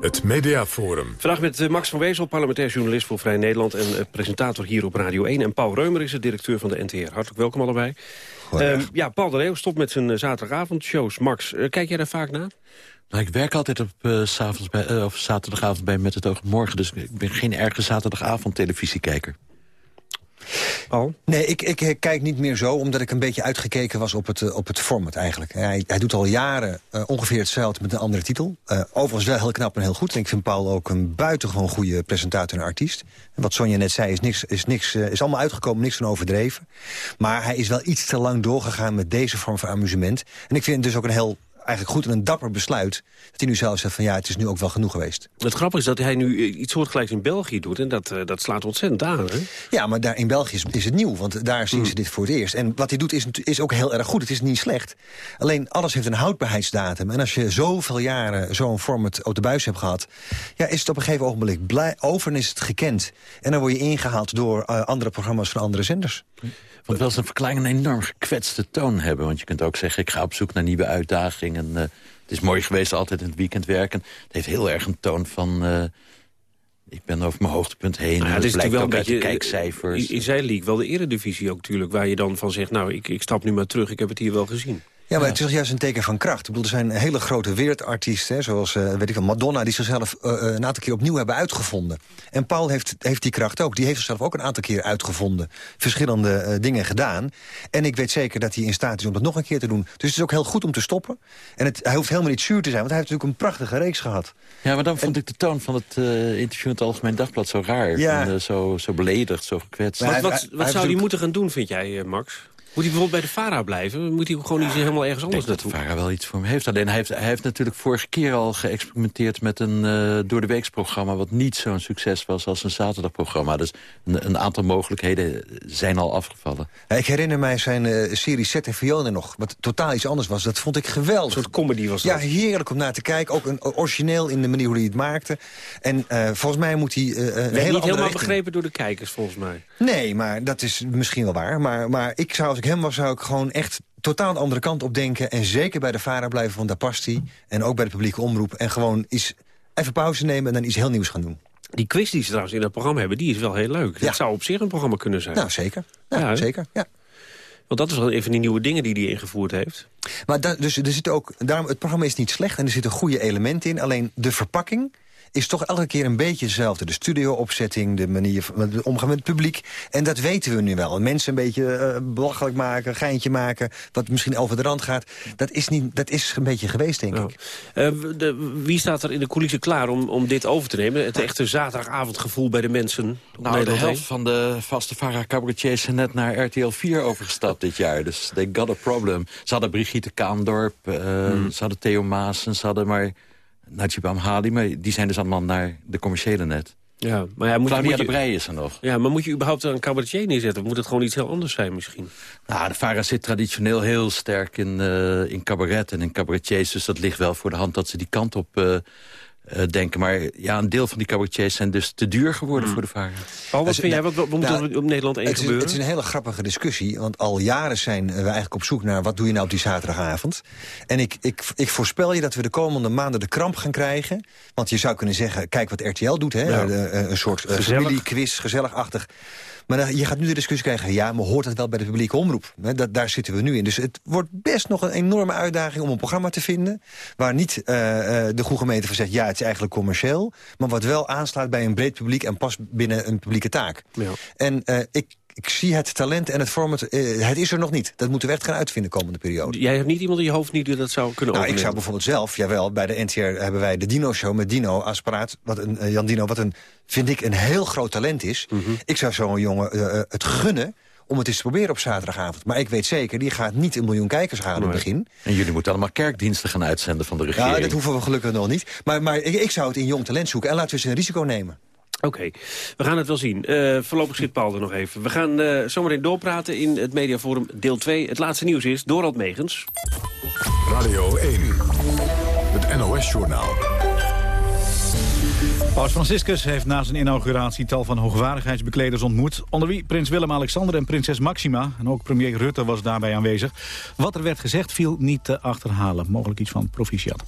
Het Mediaforum. Vandaag met eh, Max van Wezel, parlementair journalist voor Vrij Nederland... en uh, presentator hier op Radio 1. En Paul Reumer is de directeur van de NTR. Hartelijk welkom allebei. Uh, ja, Paul de Leeuw stopt met zijn zaterdagavondshows. Max, kijk jij daar vaak naar? Nou, ik werk altijd op uh, bij, uh, of zaterdagavond bij Met het oog morgen. Dus ik ben geen erge zaterdagavond televisiekijker. Nee, ik, ik, kijk niet meer zo, omdat ik een beetje uitgekeken was op het, uh, op het format eigenlijk. Hij, hij doet al jaren ongeveer hetzelfde met een andere titel. overigens wel heel knap en heel goed. En ik vind Paul ook een buitengewoon goede presentator en artiest. En wat Sonja net zei, is, niks, is, niks, is allemaal uitgekomen, niks van overdreven. Maar hij is wel iets te lang doorgegaan met deze vorm van amusement. En ik vind het dus ook een heel eigenlijk goed en een dapper besluit... dat hij nu zelf zegt van ja, het is nu ook wel genoeg geweest. Het grappige is dat hij nu eh, iets soortgelijks in België doet... en dat, uh, dat slaat ontzettend aan, hè? Ja, maar daar in België is, is het nieuw, want daar zien ze hmm. dit voor het eerst. En wat hij doet is, is ook heel erg goed, het is niet slecht. Alleen alles heeft een houdbaarheidsdatum. En als je zoveel jaren zo'n format op de buis hebt gehad... ja, is het op een gegeven ogenblik blij, over en is het gekend. En dan word je ingehaald door uh, andere programma's van andere zenders. Want wel eens een verklaring een enorm gekwetste toon hebben. Want je kunt ook zeggen, ik ga op zoek naar nieuwe uitdagingen. Uh, het is mooi geweest altijd in het weekend werken. Het heeft heel erg een toon van... Uh, ik ben over mijn hoogtepunt heen. Nou ja, het is blijkt wel ook een beetje, de kijkcijfers. In zijn league wel de eredivisie ook natuurlijk. Waar je dan van zegt, nou, ik, ik stap nu maar terug. Ik heb het hier wel gezien. Ja, maar het is juist een teken van kracht. Ik bedoel, er zijn hele grote wereldartiesten, zoals uh, weet ik wel, Madonna... die zichzelf uh, een aantal keer opnieuw hebben uitgevonden. En Paul heeft, heeft die kracht ook. Die heeft zichzelf ook een aantal keer uitgevonden. Verschillende uh, dingen gedaan. En ik weet zeker dat hij in staat is om dat nog een keer te doen. Dus het is ook heel goed om te stoppen. En het, hij hoeft helemaal niet zuur te zijn, want hij heeft natuurlijk een prachtige reeks gehad. Ja, maar dan vond ik de toon van het interview in het Algemeen Dagblad zo raar. Ja. En, zo, zo beledigd, zo gekwetst. wat, wat, wat zou hij moeten gaan doen, vind jij, Max? Moet hij bijvoorbeeld bij de VARA blijven? Moet hij gewoon iets helemaal ergens anders naartoe? dat de VARA wel iets voor hem heeft. Alleen hij heeft, hij heeft natuurlijk vorige keer al geëxperimenteerd... met een uh, door de weeksprogramma wat niet zo'n succes was als een zaterdagprogramma. Dus een, een, aantal mogelijkheden zijn al afgevallen. ik herinner mij zijn uh, serie Zet en Fiona nog. Wat totaal iets anders was. Dat vond ik geweldig. Een soort comedy was dat. Ja, heerlijk om naar te kijken. Ook een origineel in de manier hoe hij het maakte. En uh, volgens mij moet hij... Uh, Werd niet helemaal richting. begrepen door de kijkers, volgens mij. Nee, maar dat is misschien wel waar. Maar, maar ik zou, als ik hem was, zou ik gewoon echt totaal de andere kant op denken. En zeker bij de VARA blijven, want daar past hij. En ook bij de publieke omroep. En gewoon iets, even pauze nemen en dan iets heel nieuws gaan doen. Die quiz die ze trouwens in het programma hebben, die is wel heel leuk. Ja. Dat zou op zich een programma kunnen zijn. Nou, zeker. Ja, zeker, ja. Want dat is wel een van die nieuwe dingen die hij ingevoerd heeft. Maar da, dus er zit ook, daarom, het programma is niet slecht en er zitten goede elementen in. Alleen de verpakking is toch elke keer een beetje hetzelfde. De studioopzetting, de manier van de omgaan met het publiek. En dat weten we nu wel. Mensen een beetje uh, belachelijk maken, geintje maken... wat misschien over de rand gaat. Dat is, niet, dat is een beetje geweest, denk ik. Uh, de, wie staat er in de coulissen klaar om, om dit over te nemen? Het echte zaterdagavondgevoel bij de mensen? Nou, de helft van de vaste Vara cabaretiers zijn net naar RTL 4 overgestapt dit jaar. Dus they got a problem. Ze hadden Brigitte Kaandorp, uh, hmm. ze hadden Theo Maassen, ze hadden maar... Najib Amhali, maar die zijn dus allemaal naar de commerciële net. Ja, maar ja, moet, Claudia moet de Breij is er nog. Ja, maar moet je überhaupt een cabaretier neerzetten? Of moet het gewoon iets heel anders zijn misschien? Nou, de VARA zit traditioneel heel sterk in, uh, in cabaret en in cabaretiers. Dus dat ligt wel voor de hand dat ze die kant op uh, uh, denken. Maar ja, een deel van die cabaretiers zijn dus te duur geworden Hmm. voor de. Paul, wat vind jij? Wat, wat moet nou, er op Nederland 1 het is, gebeuren? het is een hele grappige discussie. Want al jaren zijn we eigenlijk op zoek naar... wat doe je nou op die zaterdagavond? En ik, ik, ik voorspel je dat we de komende maanden de kramp gaan krijgen. Want je zou kunnen zeggen, kijk wat RTL doet. Hè? Ja. De, eh, een soort Gezellig. familiequiz, gezelligachtig. Maar dan, je gaat nu de discussie krijgen... ja, maar hoort het wel bij de publieke omroep? Dat, daar zitten we nu in. Dus het wordt best nog een enorme uitdaging om een programma te vinden... waar niet uh, uh, de goede gemeente van zegt... ja, het is eigenlijk commercieel... maar wat wel aansluit bij een breed publiek... en past binnen een publieke taak. Ja. En uh, ik, ik zie het talent en het format, uh, het is er nog niet. Dat moeten we echt gaan uitvinden de komende periode. Jij hebt niet iemand in je hoofd die dat zou kunnen nou, overnemen? Ik zou bijvoorbeeld zelf, jawel, bij de NTR hebben wij de Dino-show met Dino als paraat. Wat een, uh, Jan Dino, wat een, vind ik, een heel groot talent is. Mhm. Mm -hmm. Ik zou zo'n jongen uh, het gunnen om het eens te proberen op zaterdagavond. Maar ik weet zeker, die gaat niet een miljoen kijkers halen in het begin. En jullie moeten allemaal kerkdiensten gaan uitzenden van de regering. Ja, dat hoeven we gelukkig nog niet. Maar, maar ik, ik zou het in jong talent zoeken. En laten we eens een risico nemen. Oké, okay. we gaan het wel zien. Uh, voorlopig zit Paul er nog even. We gaan uh, zometeen doorpraten in het Mediaforum deel 2. Het laatste nieuws is Dorald Megens. Radio 1, het NOS-journaal. Paus Franciscus heeft na zijn inauguratie tal van hoogwaardigheidsbekleders ontmoet... onder wie prins Willem-Alexander en prinses Maxima. En ook premier Rutte was daarbij aanwezig. Wat er werd gezegd viel niet te achterhalen. Mogelijk iets van proficiat.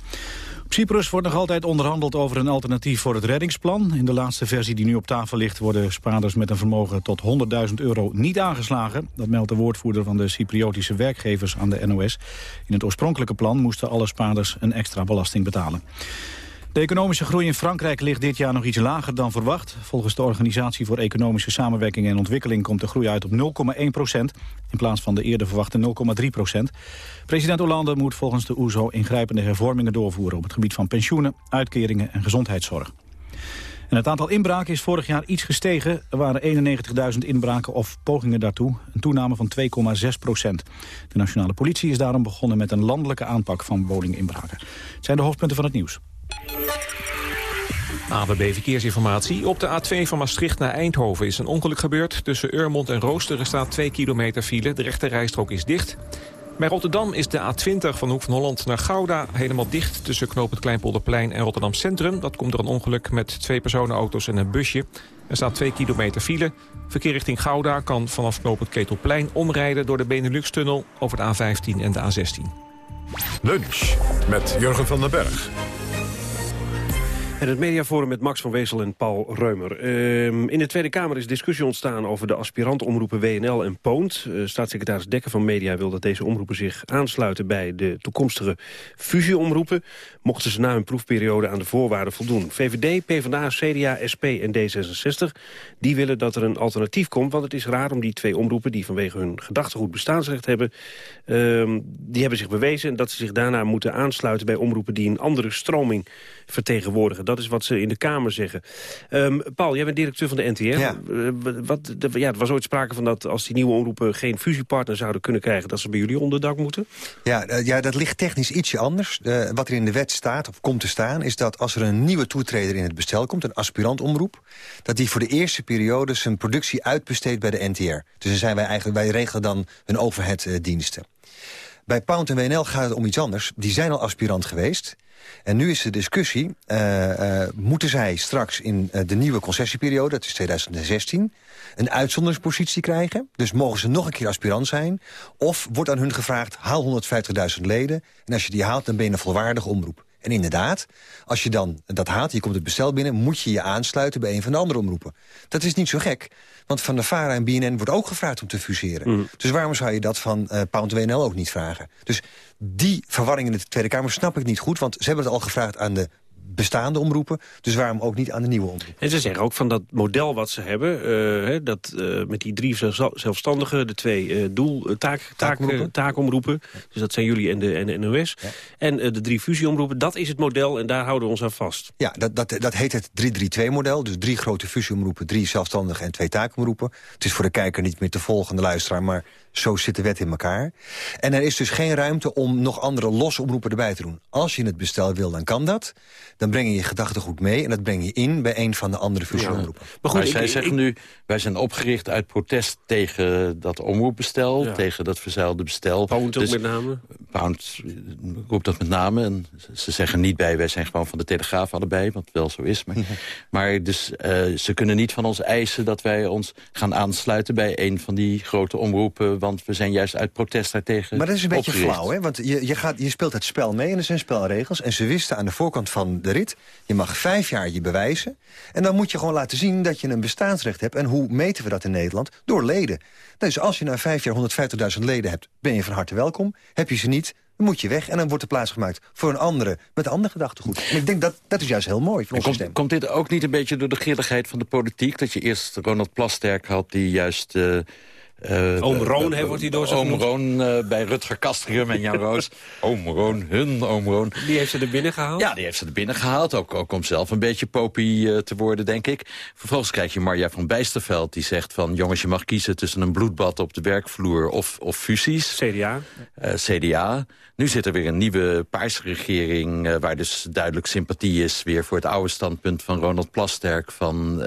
Op Cyprus wordt nog altijd onderhandeld over een alternatief voor het reddingsplan. In de laatste versie die nu op tafel ligt... worden spaarders met een vermogen tot 100.000 euro niet aangeslagen. Dat meldt de woordvoerder van de Cypriotische werkgevers aan de NOS. In het oorspronkelijke plan moesten alle spaarders een extra belasting betalen. De economische groei in Frankrijk ligt dit jaar nog iets lager dan verwacht. Volgens de Organisatie voor Economische Samenwerking en Ontwikkeling... komt de groei uit op 0,1 procent... in plaats van de eerder verwachte 0,3 procent. President Hollande moet volgens de OESO ingrijpende hervormingen doorvoeren... op het gebied van pensioenen, uitkeringen en gezondheidszorg. En het aantal inbraken is vorig jaar iets gestegen. Er waren 91.000 inbraken of pogingen daartoe. Een toename van 2,6 procent. De nationale politie is daarom begonnen met een landelijke aanpak van woninginbraken. Het zijn de hoofdpunten van het nieuws. ABB Verkeersinformatie. Op de A2 van Maastricht naar Eindhoven is een ongeluk gebeurd. Tussen Urmond en Roosteren staat 2 kilometer file. De rechte rijstrook is dicht. Bij Rotterdam is de A20 van Hoek van Holland naar Gouda helemaal dicht... tussen Knoop Kleinpolderplein en Rotterdam Centrum. Dat komt door een ongeluk met twee personenauto's en een busje. Er staat 2 kilometer file. Verkeer richting Gouda kan vanaf Knoop het Ketelplein omrijden... door de Benelux-tunnel over de A15 en de A16. Lunch met Jurgen van den Berg. En het mediaforum met Max van Wezel en Paul Reumer. Uh, in de Tweede Kamer is discussie ontstaan over de aspirantomroepen WNL en Poont. Uh, staatssecretaris Dekker van Media wil dat deze omroepen zich aansluiten... bij de toekomstige fusieomroepen... mochten ze na hun proefperiode aan de voorwaarden voldoen. VVD, PvdA, CDA, SP en D66 die willen dat er een alternatief komt... want het is raar om die twee omroepen die vanwege hun gedachtegoed bestaansrecht hebben... Uh, die hebben zich bewezen dat ze zich daarna moeten aansluiten... bij omroepen die een andere stroming vertegenwoordigen. Dat is wat ze in de Kamer zeggen. Um, Paul, jij bent directeur van de NTR. Ja. Uh, wat, ja, er was ooit sprake van dat als die nieuwe omroepen geen fusiepartner zouden kunnen krijgen... dat ze bij jullie onder dak moeten? Ja, uh, ja dat ligt technisch ietsje anders. Uh, wat er in de wet staat, of komt te staan... is dat als er een nieuwe toetreder in het bestel komt, een aspirantomroep... dat die voor de eerste periode zijn productie uitbesteedt bij de NTR. Dus dan zijn wij eigenlijk, wij regelen dan hun overheaddiensten. Bij Pound en WNL gaat het om iets anders. Die zijn al aspirant geweest... En nu is de discussie, uh, uh, moeten zij straks in uh, de nieuwe concessieperiode, dat is 2016, een uitzonderingspositie krijgen? Dus mogen ze nog een keer aspirant zijn? Of wordt aan hun gevraagd, haal 150.000 leden, en als je die haalt, dan ben je een volwaardige omroep. En inderdaad, als je dan dat haalt, je komt het bestel binnen... moet je je aansluiten bij een van de andere omroepen. Dat is niet zo gek, want van de VARA en BNN wordt ook gevraagd om te fuseren. Mm. Dus waarom zou je dat van uh, Pound WNL ook niet vragen? Dus die verwarring in de Tweede Kamer snap ik niet goed... want ze hebben het al gevraagd aan de bestaande omroepen. Dus waarom ook niet aan de nieuwe omroepen? En ze zeggen ook van dat model wat ze hebben... eh, dat, eh, met die drie zelf- zelfstandigen, de twee eh, doel, taak, taak, Taakomroepen. Dus dat zijn jullie en de, en de NOS. En de drie fusieomroepen, dat is het model en daar houden we ons aan vast. Ja, dat, dat, dat heet het 3-3-2-model. Dus drie grote fusieomroepen, drie zelfstandige en twee taakomroepen. Het is voor de kijker niet meer te volgen, de luisteraar... maar zo zit de wet in elkaar. En er is dus geen ruimte om nog andere losse omroepen erbij te doen. Als je het bestel wil, dan kan dat. Dan breng je je gedachtegoed mee en dat breng je in... bij een van de andere fusieomroepen. Maar, goed, zij zeggen nu, wij zijn opgericht uit protest tegen dat omroepbestel, Ja. tegen dat verzuilde bestel. Pound ook met name. Pound eh, roept dat met name. En ze- ze zeggen niet bij, wij zijn gewoon van de Telegraaf allebei, wat wel zo is. Maar, <laughs> maar dus, eh, ze kunnen niet van ons eisen dat wij ons gaan aansluiten bij een van die grote omroepen, want we zijn juist uit protest daartegen Maar dat is een beetje opgericht. flauw, hè? Want je, je, gaat, je speelt het spel mee en er zijn spelregels. En ze wisten aan de voorkant van de rit... je mag vijf jaar je bewijzen. En dan moet je gewoon laten zien dat je een bestaansrecht hebt. En hoe meten we dat in Nederland? Door leden. Dus als je na vijf jaar 150.000 leden hebt... ben je van harte welkom. Heb je ze niet, dan moet je weg. En dan wordt er plaats gemaakt voor een andere met een ander gedachtegoed. En ik denk dat dat is juist heel mooi voor En ons komt, komt dit ook niet een beetje door de grilligheid van de politiek? Dat je eerst Ronald Plasterk had die juist... eh, eh, Oom Roon, wordt hij door zich Oom genoemd. Roon eh, bij Rutger Kastrium en Jan Roos. <laughs> oom Roon, hun oom Roon. Die heeft ze er binnen gehaald? Ja, die heeft ze er binnen gehaald. Ook, ook om zelf een beetje popie eh, te worden, denk ik. Vervolgens krijg je Marja van Bijsterveld. Die zegt van, jongens, je mag kiezen tussen een bloedbad op de werkvloer of, of fusies. CDA. Eh, CDA. Nu zit er weer een nieuwe paarse regering... eh, waar dus duidelijk sympathie is weer voor het oude standpunt van Ronald Plasterk... van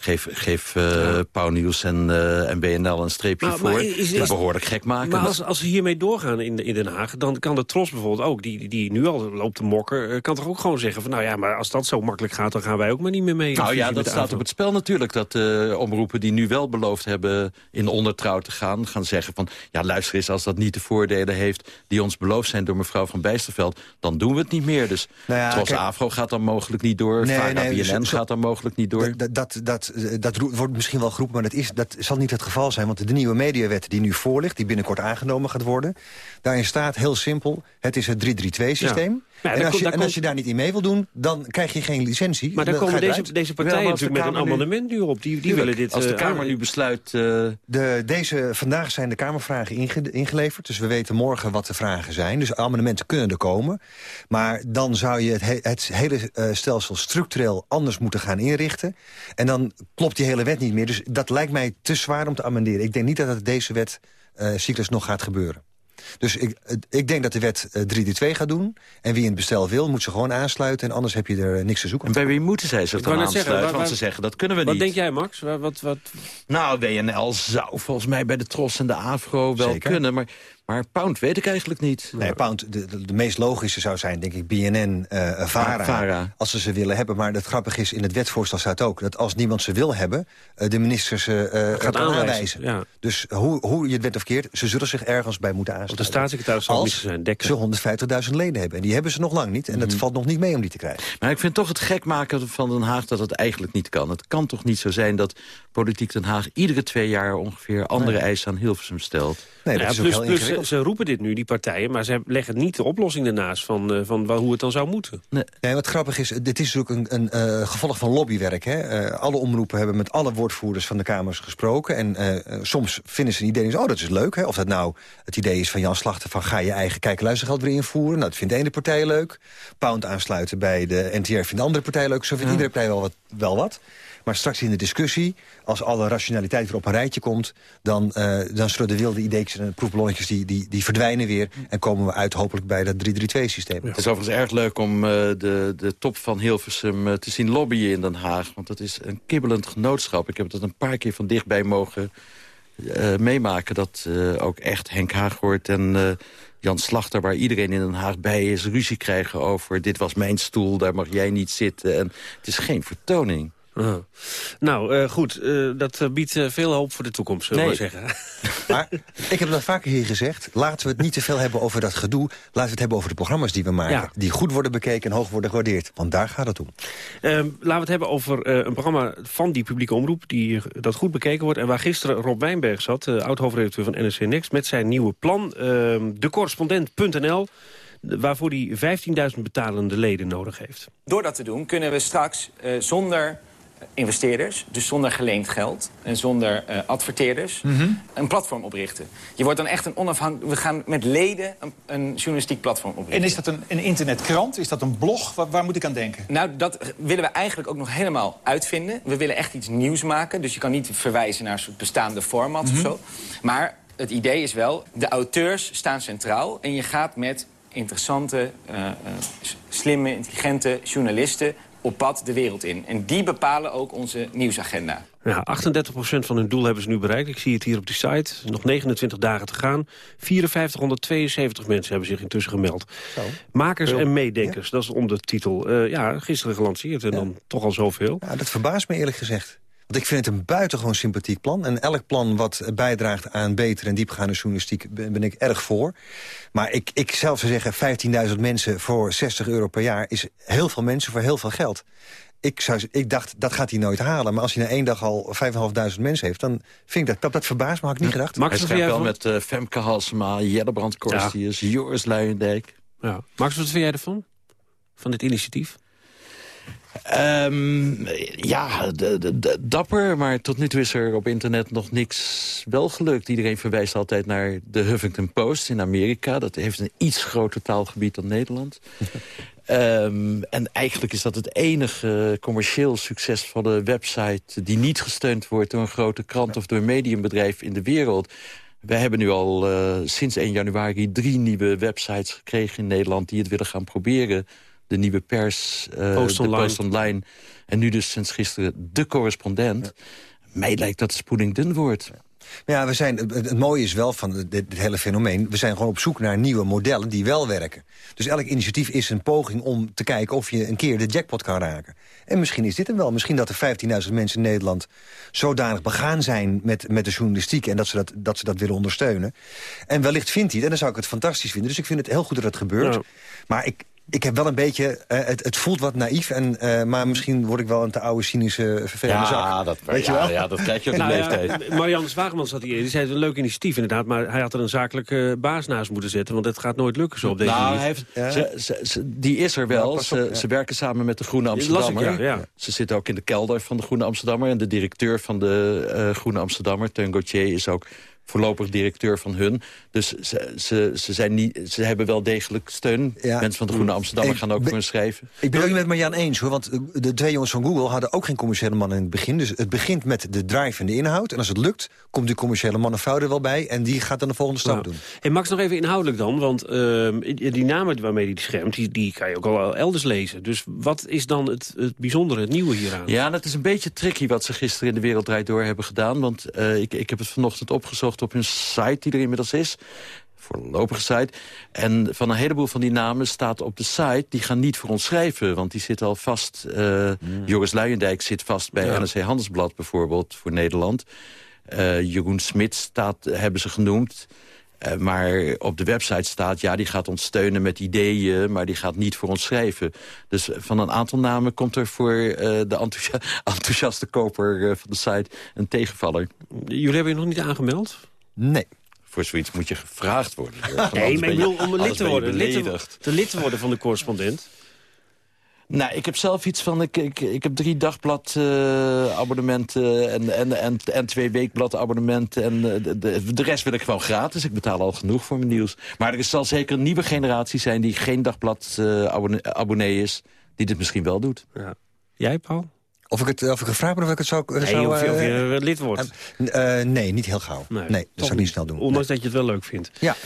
eh, geef, geef eh Pauw Nieuws en, eh, en BNL een streepje Maar- voor. maar is- is- Dat is behoorlijk gek maken. Maar als, als ze hiermee doorgaan in, in Den Haag... dan kan de Tros bijvoorbeeld ook, die, die nu al loopt te mokken... eh, kan toch ook gewoon zeggen van... nou ja, maar als dat zo makkelijk gaat... dan gaan wij ook maar niet meer mee. Nou ja, dat staat op het spel natuurlijk. Dat de omroepen die nu wel beloofd hebben in ondertrouw te gaan... gaan zeggen van, ja luister eens, als dat niet de voordelen heeft... die ons beloofd zijn door mevrouw van Bijsterveld... dan doen we het niet meer. Dus Nou ja, Tros kijk- Afro gaat dan mogelijk niet door. Nee, VARA nee, BNN gaat dan mogelijk niet door. Dat, dat, dat, wordt misschien wel geroepen, maar dat, is, dat zal niet het geval zijn. Want de nieuwe mediawet die nu voor ligt, die binnenkort aangenomen gaat worden... daarin staat heel simpel, het is het 3-3-2-systeem. Ja, en, als je, daar en komt- als je daar niet in mee wil doen, dan krijg je geen licentie. Maar daar Dan komen deze, deze partijen de natuurlijk met een amendement nu op. Die, die willen dit... Als de eh, Kamer nu besluit... eh, De, deze, vandaag zijn de Kamervragen inge- ingeleverd. Dus we weten morgen wat de vragen zijn. Dus amendementen kunnen er komen. Maar dan zou je het, he- het hele eh, stelsel structureel anders moeten gaan inrichten. En dan klopt die hele wet niet meer. Dus dat lijkt mij te zwaar om te amenderen. Ik denk niet dat het deze wetcyclus nog gaat gebeuren. Dus ik, ik denk dat de wet eh, 3D2 gaat doen. En wie in het bestel wil, moet ze gewoon aansluiten. En anders heb je er eh, niks te zoeken. En bij wie moeten zij zich dan aansluiten? zeggen, waar- want ze waar- zeggen, dat kunnen we Wat niet. denk jij, Max? Wat, wat, wat... Nou, WNL zou volgens mij bij de Tros en de Afro wel Zeker. kunnen. Maar, maar Pound weet ik eigenlijk niet. Nee, Pound, de, de, de meest logische zou zijn, denk ik, BNN, eh VARA, VARA. Als ze ze willen hebben. Maar het grappige is, in het wetsvoorstel staat ook... dat als niemand ze wil hebben, eh, de minister ze eh, Gaat aanwijzen, aanwijzen. ja. Dus hoe, hoe je het went of keert, ze zullen zich ergens bij moeten aansluiten. de staatssecretaris zal niet zijn, dekken. ze 150.000 leden hebben. En die hebben ze nog lang niet. En Mhm. dat valt nog niet mee om die te krijgen. Maar ik vind toch het gek maken van Den Haag dat het eigenlijk niet kan. Het kan toch niet zo zijn dat politiek Den Haag iedere twee jaar ongeveer andere eisen aan Hilversum stelt. Nee, Nou ja, plus, plus ze, ze roepen dit nu, die partijen, maar ze leggen niet de oplossing ernaast van, eh, van hoe het dan zou moeten. Nee, wat grappig is, dit is natuurlijk een, een eh, gevolg van lobbywerk. Hè? Eh, alle omroepen hebben met alle woordvoerders van de Kamers gesproken. En soms vinden ze een idee, oh dat is leuk. Hè? Of dat nou het idee is van Jan Slachter van ga je eigen kijk- en luistergeld weer invoeren. Nou, dat vindt de ene partij leuk. Pound aansluiten bij de NTR vindt de andere partij leuk. Zo vindt iedere partij wel wat, wel wat. Maar straks in de discussie, als alle rationaliteit weer op een rijtje komt... dan, eh, dan zullen de wilde ideetjes en proefballonnetjes die, die, die verdwijnen weer... en komen we uit hopelijk bij dat 3-3-2-systeem. Het is overigens erg leuk om eh, de, de top van Hilversum eh, te zien lobbyen in Den Haag. Want dat is een kibbelend genootschap. Ik heb dat een paar keer van dichtbij mogen meemaken. Dat ook echt Henk Haaghoort en Jan Slachter, waar iedereen in Den Haag bij is... ruzie krijgen over dit was mijn stoel, daar mag jij niet zitten. En het is geen vertoning. Ah. Nou, eh, goed, eh, dat eh, biedt eh, veel hoop voor de toekomst, zullen we Nee. maar zeggen. <laughs> Maar ik heb dat vaker hier gezegd. Laten we het niet te veel hebben over dat gedoe. Laten we het hebben over de programma's die we maken. Ja. Die goed worden bekeken en hoog worden gewaardeerd. Want daar gaat het om. Ehm, laten we het hebben over eh, een programma van die publieke omroep... Die, dat goed bekeken wordt. En waar gisteren Rob Wijnberg zat, uh, oud-hoofdredacteur van NRC Next... met zijn nieuwe plan, ehm decorrespondent.nl. waarvoor hij 15.000 betalende leden nodig heeft. Door dat te doen kunnen we straks uh, zonder investeerders, dus zonder geleend geld en zonder uh, adverteerders, Mhm. een platform oprichten. Je wordt dan echt een onafhankelijk... We gaan met leden een, een journalistiek platform oprichten. En is dat een, een internetkrant? Is dat een blog? Waar, waar moet ik aan denken? Nou, dat willen we eigenlijk ook nog helemaal uitvinden. We willen echt iets nieuws maken. Dus je kan niet verwijzen naar een soort bestaande format Mhm. of zo. Maar het idee is wel, de auteurs staan centraal... en je gaat met interessante, eh, eh, slimme, intelligente journalisten op pad de wereld in. En die bepalen ook onze nieuwsagenda. Ja, 38% van hun doel hebben ze nu bereikt. Ik zie het hier op de site. Nog 29 dagen te gaan. 5472 mensen hebben zich intussen gemeld. Makers en meedenkers, dat is de ondertitel. Eh, ja, gisteren gelanceerd en dan toch al zoveel. Ja, dat verbaast me eerlijk gezegd. Want ik vind het een buitengewoon sympathiek plan. En elk plan wat bijdraagt aan betere en diepgaande journalistiek... ben ben ik erg voor. Maar ik, ik zelf zou zeggen, 15.000 mensen voor 60 euro per jaar... is heel veel mensen voor heel veel geld. Ik, zou, ik dacht, dat gaat hij nooit halen. Maar als hij na één dag al 5.500 mensen heeft... dan vind ik dat, dat, dat verbaast me, had ik niet gedacht. Hij schrijft wel met eh, Femke Halsema, Jellebrand Korstius, Joris Luijendijk. Ja. Max, wat vind jij ervan? Van dit initiatief? Ehm, ja, dapper, maar tot nu toe is er op internet nog niks wel gelukt. Iedereen verwijst altijd naar de Huffington Post in Amerika. Dat heeft een iets groter taalgebied dan Nederland. <laughs> Ehm, en eigenlijk is dat het enige commercieel succesvolle website... die niet gesteund wordt door een grote krant of door een mediumbedrijf in de wereld. Wij hebben nu al eh, sinds 1 januari drie nieuwe websites gekregen in Nederland... die het willen gaan proberen. De nieuwe pers, eh, Post de Online. Post Online. En nu dus sinds gisteren de correspondent. Mij lijkt dat de spoeding dun wordt. Ja, we zijn, het, mooie is wel van dit, dit hele fenomeen... we zijn gewoon op zoek naar nieuwe modellen die wel werken. Dus elk initiatief is een poging om te kijken... of je een keer de jackpot kan raken. En misschien is dit hem wel. Misschien dat er 15.000 mensen in Nederland zodanig begaan zijn... met, met de journalistiek en dat ze dat, dat ze dat willen ondersteunen. En wellicht vindt hij het, en dan zou ik het fantastisch vinden. Dus ik vind het heel goed dat het gebeurt. Maar ik, ik heb wel een beetje... eh, het, het voelt wat naïef, en, eh, maar misschien word ik wel een te oude, cynische, vervelende Ja, zak. dat- Weet je wel? ja, dat krijg je op die Nou ja, leeftijd. Marianne Zwageman zat hier. Die zei het een leuk initiatief inderdaad. Maar hij had er een zakelijke baas naast moeten zetten. Want het gaat nooit lukken zo op deze nou, manier. hij heeft, ze, ze- ze- die is er wel. Ja, pas op, ze, ja. ze werken samen met de Groene ik, Amsterdammer. ja, ja. Ze zitten ook in de kelder van de Groene Amsterdammer. En de directeur van de eh, Groene Amsterdammer, Teun Gauthier... is ook voorlopig directeur van hun. Dus ze, ze, ze, zijn niet, ze hebben wel degelijk steun. Mensen van de Groene Amsterdammer Ik gaan ook ben- voor hun schrijven. Ik ben het ook niet met Marjan eens, hoor. Want eh, de twee jongens van Google hadden ook geen commerciële man in het begin. Dus het begint met de drive en de inhoud. En als het lukt, komt die commerciële man of vrouw er wel bij. En die gaat dan de volgende stap doen. Hey Max, nog even inhoudelijk dan. Want ehm, die namen waarmee hij schermt, die, die kan je ook al elders lezen. Dus wat is dan het, het bijzondere, het nieuwe hieraan? Ja, dat is een beetje tricky wat ze gisteren in de Wereld Draait Door hebben gedaan. Want eh, ik, ik heb het vanochtend opgezocht op hun site die er inmiddels is. Voorlopige site. En van een heleboel van die namen staat op de site... die gaan niet voor ons schrijven, want die zitten al vast. eh, Joris Luijendijk zit vast bij Ja. NRC Handelsblad bijvoorbeeld voor Nederland. Eh, Jeroen Smit staat, hebben ze genoemd. Eh, maar op de website staat, ja, die gaat ons steunen met ideeën... maar die gaat niet voor ons schrijven. Dus van een aantal namen komt er voor eh, de enthousia- <laughs> enthousiaste koper eh, van de site een tegenvaller. Jullie hebben je nog niet aangemeld? Nee. Voor zoiets moet je gevraagd worden. Nee, maar ik je- wil om lid te worden. Lid te, beledigd. te lid te worden van de correspondent. Nou, ik heb zelf iets van... Ik, ik, ik heb drie dagbladabonnementen en, en, en, en twee weekbladabonnementen. En eh, de, de, de rest wil ik gewoon gratis. Ik betaal al genoeg voor mijn nieuws. Maar er zal zeker een nieuwe generatie zijn... die geen dagbladabonnee is, die dit misschien wel doet. Ja. Jij, Paul? Of ik, het, of ik gevraagd ben of ik het zou... Nee, zou of je, of eh, je lid wordt. eh, nee, niet heel gauw. Nee, dat zou ik niet snel doen. Ondanks dat je het wel leuk vindt. Ja.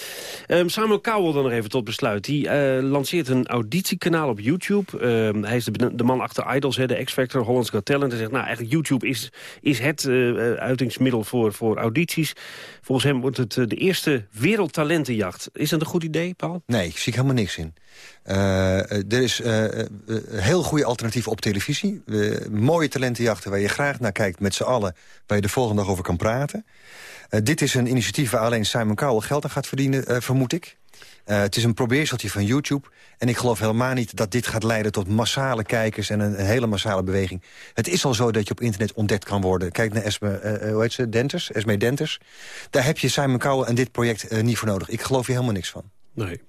Ehm, Samuel Cowell dan nog even tot besluit. Die eh, lanceert een auditiekanaal op YouTube. Ehm, hij is de, de man achter Idols, hè, de X-Factor, Holland's Got Talent. Hij zegt, nou, eigenlijk YouTube is, is het eh, eh, uitingsmiddel voor, voor audities. Volgens hem wordt het eh, de eerste wereldtalentenjacht. Is dat een goed idee, Paul? Nee, ik zie ik helemaal niks in. Eh, er is eh, heel goede alternatieven op televisie. Mooie talentenjachten waar je graag naar kijkt met z'n allen... waar je de volgende dag over kan praten. Dit is een initiatief waar alleen Simon Cowell geld aan gaat verdienen, vermoed ik. Het is een probeerseltje van YouTube. En ik geloof helemaal niet dat dit gaat leiden tot massale kijkers... en een, hele massale beweging. Het is al zo dat je op internet ontdekt kan worden. Kijk naar Esme, hoe heet ze? Denters, Esme Denters. Daar heb je Simon Cowell en dit project niet voor nodig. Ik geloof hier helemaal niks van. Nee.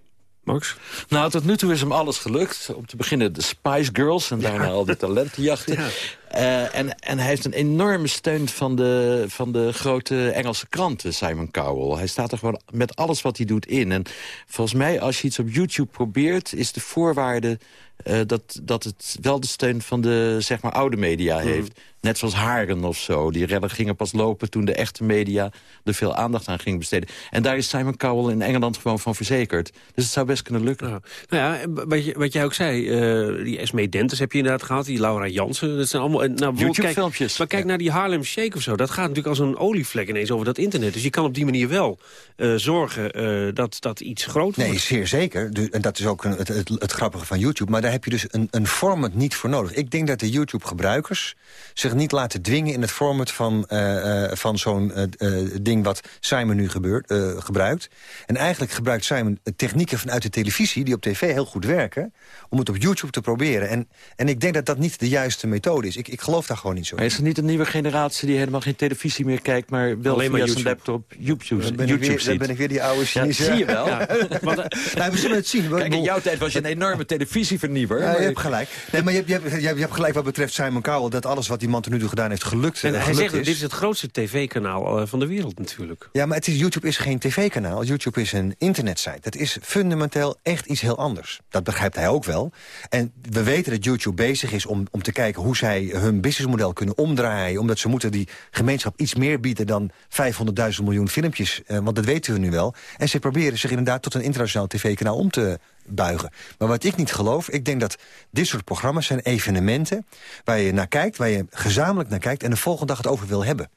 Max? Nou, tot nu toe is hem alles gelukt. Om te beginnen de Spice Girls en daarna al die talentenjachten. <laughs> Ja. Uh, en, en hij heeft een enorme steun van de, van de grote Engelse kranten, Simon Cowell. Hij staat er gewoon met alles wat hij doet in. En volgens mij, als je iets op YouTube probeert... is de voorwaarde uh, dat, dat het wel de steun van de zeg maar, oude media hmm. heeft. Net zoals Haren of zo. Die rellen gingen pas lopen toen de echte media er veel aandacht aan gingen besteden. En daar is Simon Cowell in Engeland gewoon van verzekerd. Dus het zou best kunnen lukken. Nou, nou ja, wat, je, wat jij ook zei, uh, die Esme Dentes heb je inderdaad gehad. Die Laura Jansen, dat zijn allemaal... Nou, YouTube-filmpjes. Maar kijk naar die Harlem Shake of zo. Dat gaat natuurlijk als een olievlek ineens over dat internet. Dus je kan op die manier wel uh, zorgen uh, dat, dat iets groot wordt. Nee, zeer zeker. en dat is ook een, het, het, het, grappige van YouTube. Maar daar heb je dus een, een format niet voor nodig. Ik denk dat de YouTube-gebruikers zich niet laten dwingen... in het format van, uh, van zo'n ding wat Simon nu gebeurt, gebruikt. En eigenlijk gebruikt Simon technieken vanuit de televisie... die op tv heel goed werken, om het op YouTube te proberen. En, en ik denk dat dat niet de juiste methode is. Ik, ik geloof daar gewoon niet zo in. Is er niet een nieuwe generatie die helemaal geen televisie meer kijkt... maar wel Alleen via zijn laptop YouTube, dan ben, YouTube weer, dan ben ik weer die oude Chinese... Ja, zie je wel. <laughs> Ja. Want, nou, we zullen het zien. <laughs> Kijk, in jouw tijd was je een enorme Ja, je hebt gelijk. Nee, maar je hebt, je, hebt, je, hebt, gelijk wat betreft Simon Cowell... dat alles wat die man tot nu toe gedaan heeft gelukt, en hij zegt, dit is het grootste tv-kanaal eh, van de wereld natuurlijk. Ja, maar het is, YouTube is geen tv-kanaal. YouTube is een internetsite. Dat is fundamenteel echt iets heel anders. Dat begrijpt hij ook wel. En we weten dat YouTube bezig is om, om te kijken... hoe zij hun businessmodel kunnen omdraaien. Omdat ze moeten die gemeenschap iets meer bieden... dan 500.000 miljoen filmpjes. Eh, want dat weten we nu wel. En ze proberen zich inderdaad tot een internationaal tv-kanaal om te buigen. Maar wat ik niet geloof, ik denk dat dit soort programma's zijn evenementen... waar je naar kijkt, waar je gezamenlijk naar kijkt... en de volgende dag het over wil hebben.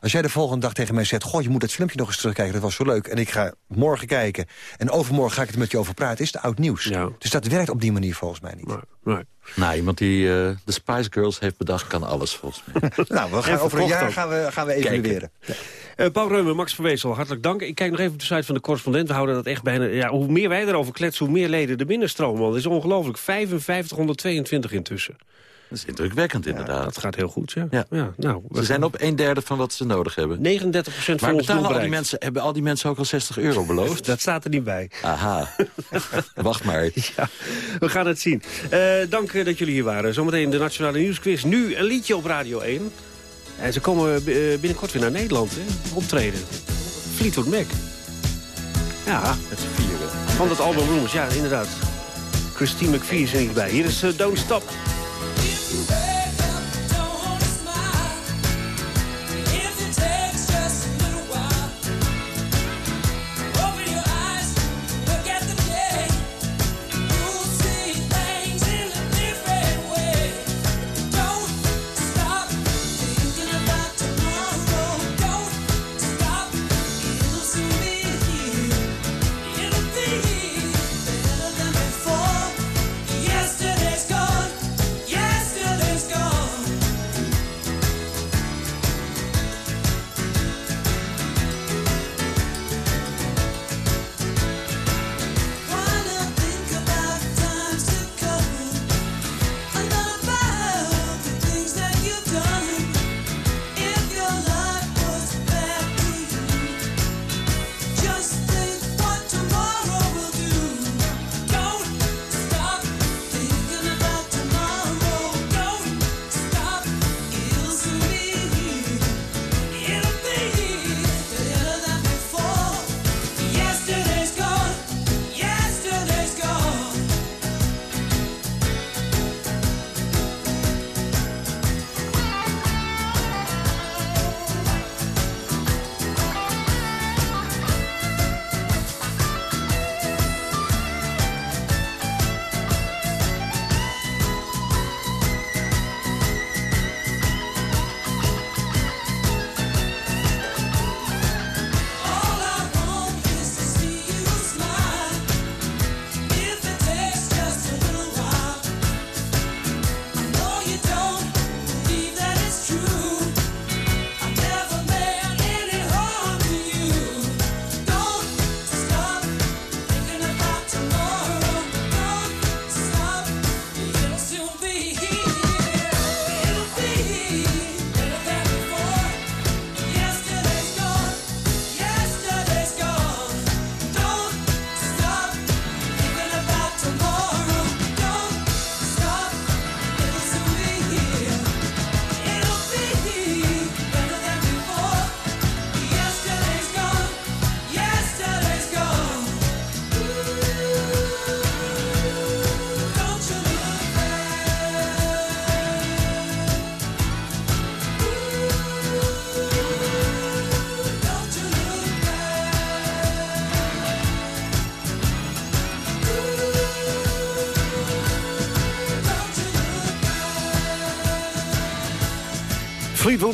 Als jij de volgende dag tegen mij zegt... goh, je moet het filmpje nog eens terugkijken, dat was zo leuk... en ik ga morgen kijken en overmorgen ga ik het met je over praten... is het oud nieuws. Ja. Dus dat werkt op die manier volgens mij niet. Nou, iemand die uh, de Spice Girls heeft bedacht, kan alles volgens mij. <laughs> nou, we gaan over een jaar gaan we, gaan we evalueren. Uh, Paul Reumer, Max Verwezel, hartelijk dank. Ik kijk nog even op de site van de correspondent. We houden dat echt bijna... Ja, hoe meer wij erover kletsen, hoe meer leden er binnenstromen. Dat is ongelooflijk. 5522 intussen. Dat is indrukwekkend, inderdaad. dat gaat heel goed, ja. ja. nou, ze zijn op een derde van wat ze nodig hebben. 39 procent van ons al die mensen, hebben al die mensen ook al 60 euro <laughs> beloofd? dat staat er niet bij. Aha. <laughs> Wacht maar. Ja, we gaan het zien. Uh, dank eh, dat jullie hier waren. Zometeen de Nationale Nieuwsquiz. Nu een liedje op Radio 1. En ze komen eh, binnenkort weer naar Nederland, hè? optreden. Fleetwood Mac. Ja. Met z'n vieren. Van dat album Rooms, ja, inderdaad. Christine McVie is er niet bij. Hier is uh, Don't Stop.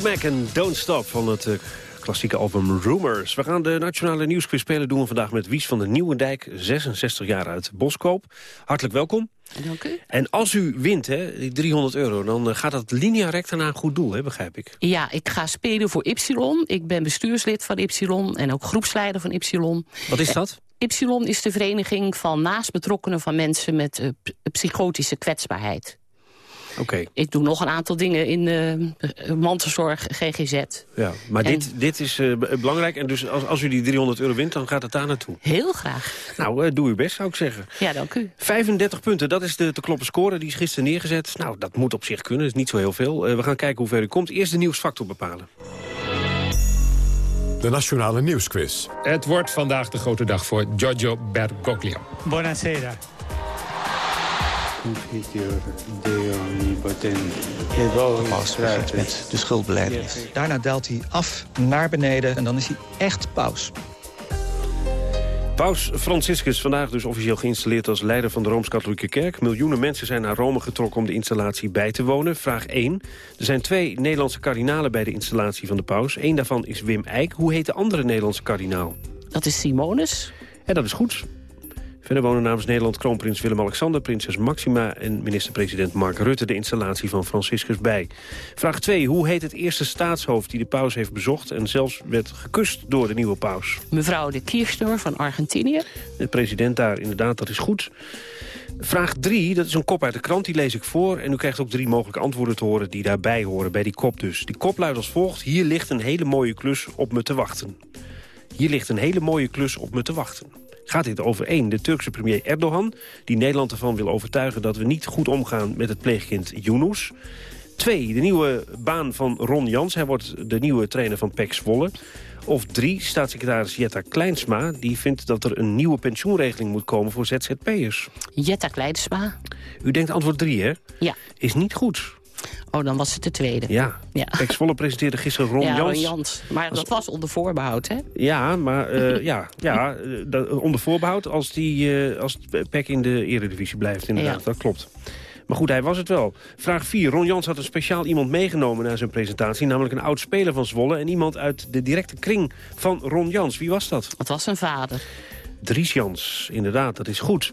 Fleetwood en Don't Stop van het uh, klassieke album Rumors. We gaan de Nationale Nieuwsquiz spelen doen we vandaag met Wies van der Nieuwendijk, 66 jaar uit Boskoop. Hartelijk welkom. Dank u. En als u wint, hè, die 300 euro, dan uh, gaat dat linea recta naar een goed doel, hè, begrijp ik. Ja, ik ga spelen voor Ypsilon. Ik ben bestuurslid van Ypsilon en ook groepsleider van Ypsilon. Wat is dat? Ypsilon is de vereniging van naastbetrokkenen van mensen met uh, psychotische kwetsbaarheid. Oké. Ik doe nog een aantal dingen in uh, mantelzorg, GGZ. Ja, maar en... dit, dit is uh, belangrijk. En dus als, als u die 300 euro wint, dan gaat het daar naartoe. Heel graag. Nou, uh, doe uw best, zou ik zeggen. Ja, dank u. 35 punten, dat is de te kloppen score. Die is gisteren neergezet. Nou, dat moet op zich kunnen. Dat is niet zo heel veel. we gaan kijken hoe ver u komt. Eerst de nieuwsfactor bepalen. De Nationale Nieuwsquiz. Het wordt vandaag de grote dag voor Giorgio Bergoglio. Buonasera. Met de schuldbeleidenis. Daarna daalt hij af naar beneden en dan is hij echt paus. Paus Franciscus, vandaag dus officieel geïnstalleerd als leider van de Rooms-Katholieke Kerk. Miljoenen mensen zijn naar Rome getrokken om de installatie bij te wonen. Vraag 1. Er zijn twee Nederlandse kardinalen bij de installatie van de paus. Eén daarvan is Wim Eijk. Hoe heet de andere Nederlandse kardinaal? Dat is Simonus. En dat is goed. Verder wonen namens Nederland kroonprins Willem-Alexander, prinses Maxima... en minister-president Mark Rutte de installatie van Franciscus bij. Vraag 2. Hoe heet het eerste staatshoofd die de paus heeft bezocht... en zelfs werd gekust door de nieuwe paus? Mevrouw de Kirchner van Argentinië. De president daar, inderdaad, dat is goed. Vraag 3, dat is een kop uit de krant, die lees ik voor... en u krijgt ook drie mogelijke antwoorden te horen die daarbij horen, bij die kop dus. Die kop luidt als volgt, hier ligt een hele mooie klus op me te wachten. Hier ligt een hele mooie klus op me te wachten gaat dit over één, de Turkse premier Erdogan... die Nederland ervan wil overtuigen dat we niet goed omgaan met het pleegkind Yunus. Twee, de nieuwe baan van Ron Jans. Hij wordt de nieuwe trainer van PEC Zwolle. Of drie, staatssecretaris Jetta Kleinsma... die vindt dat er een nieuwe pensioenregeling moet komen voor ZZP'ers. Jetta Kleinsma. U denkt antwoord drie, hè? Ja. Is niet goed. Oh, dan was het de tweede. Ja. ja. Zwolle presenteerde gisteren Ron <laughs> ja, Jans. Ron Jans. Maar dat was onder voorbehoud, hè? Ja, maar uh, <laughs> ja, ja dat, onder voorbehoud als, die, uh, als Pek in de eredivisie blijft, inderdaad. Ja. Dat klopt. Maar goed, hij was het wel. Vraag 4. Ron Jans had een speciaal iemand meegenomen naar zijn presentatie. Namelijk een oud-speler van Zwolle. En iemand uit de directe kring van Ron Jans. Wie was dat? Dat was zijn vader. Dries Jans. Inderdaad, dat is goed.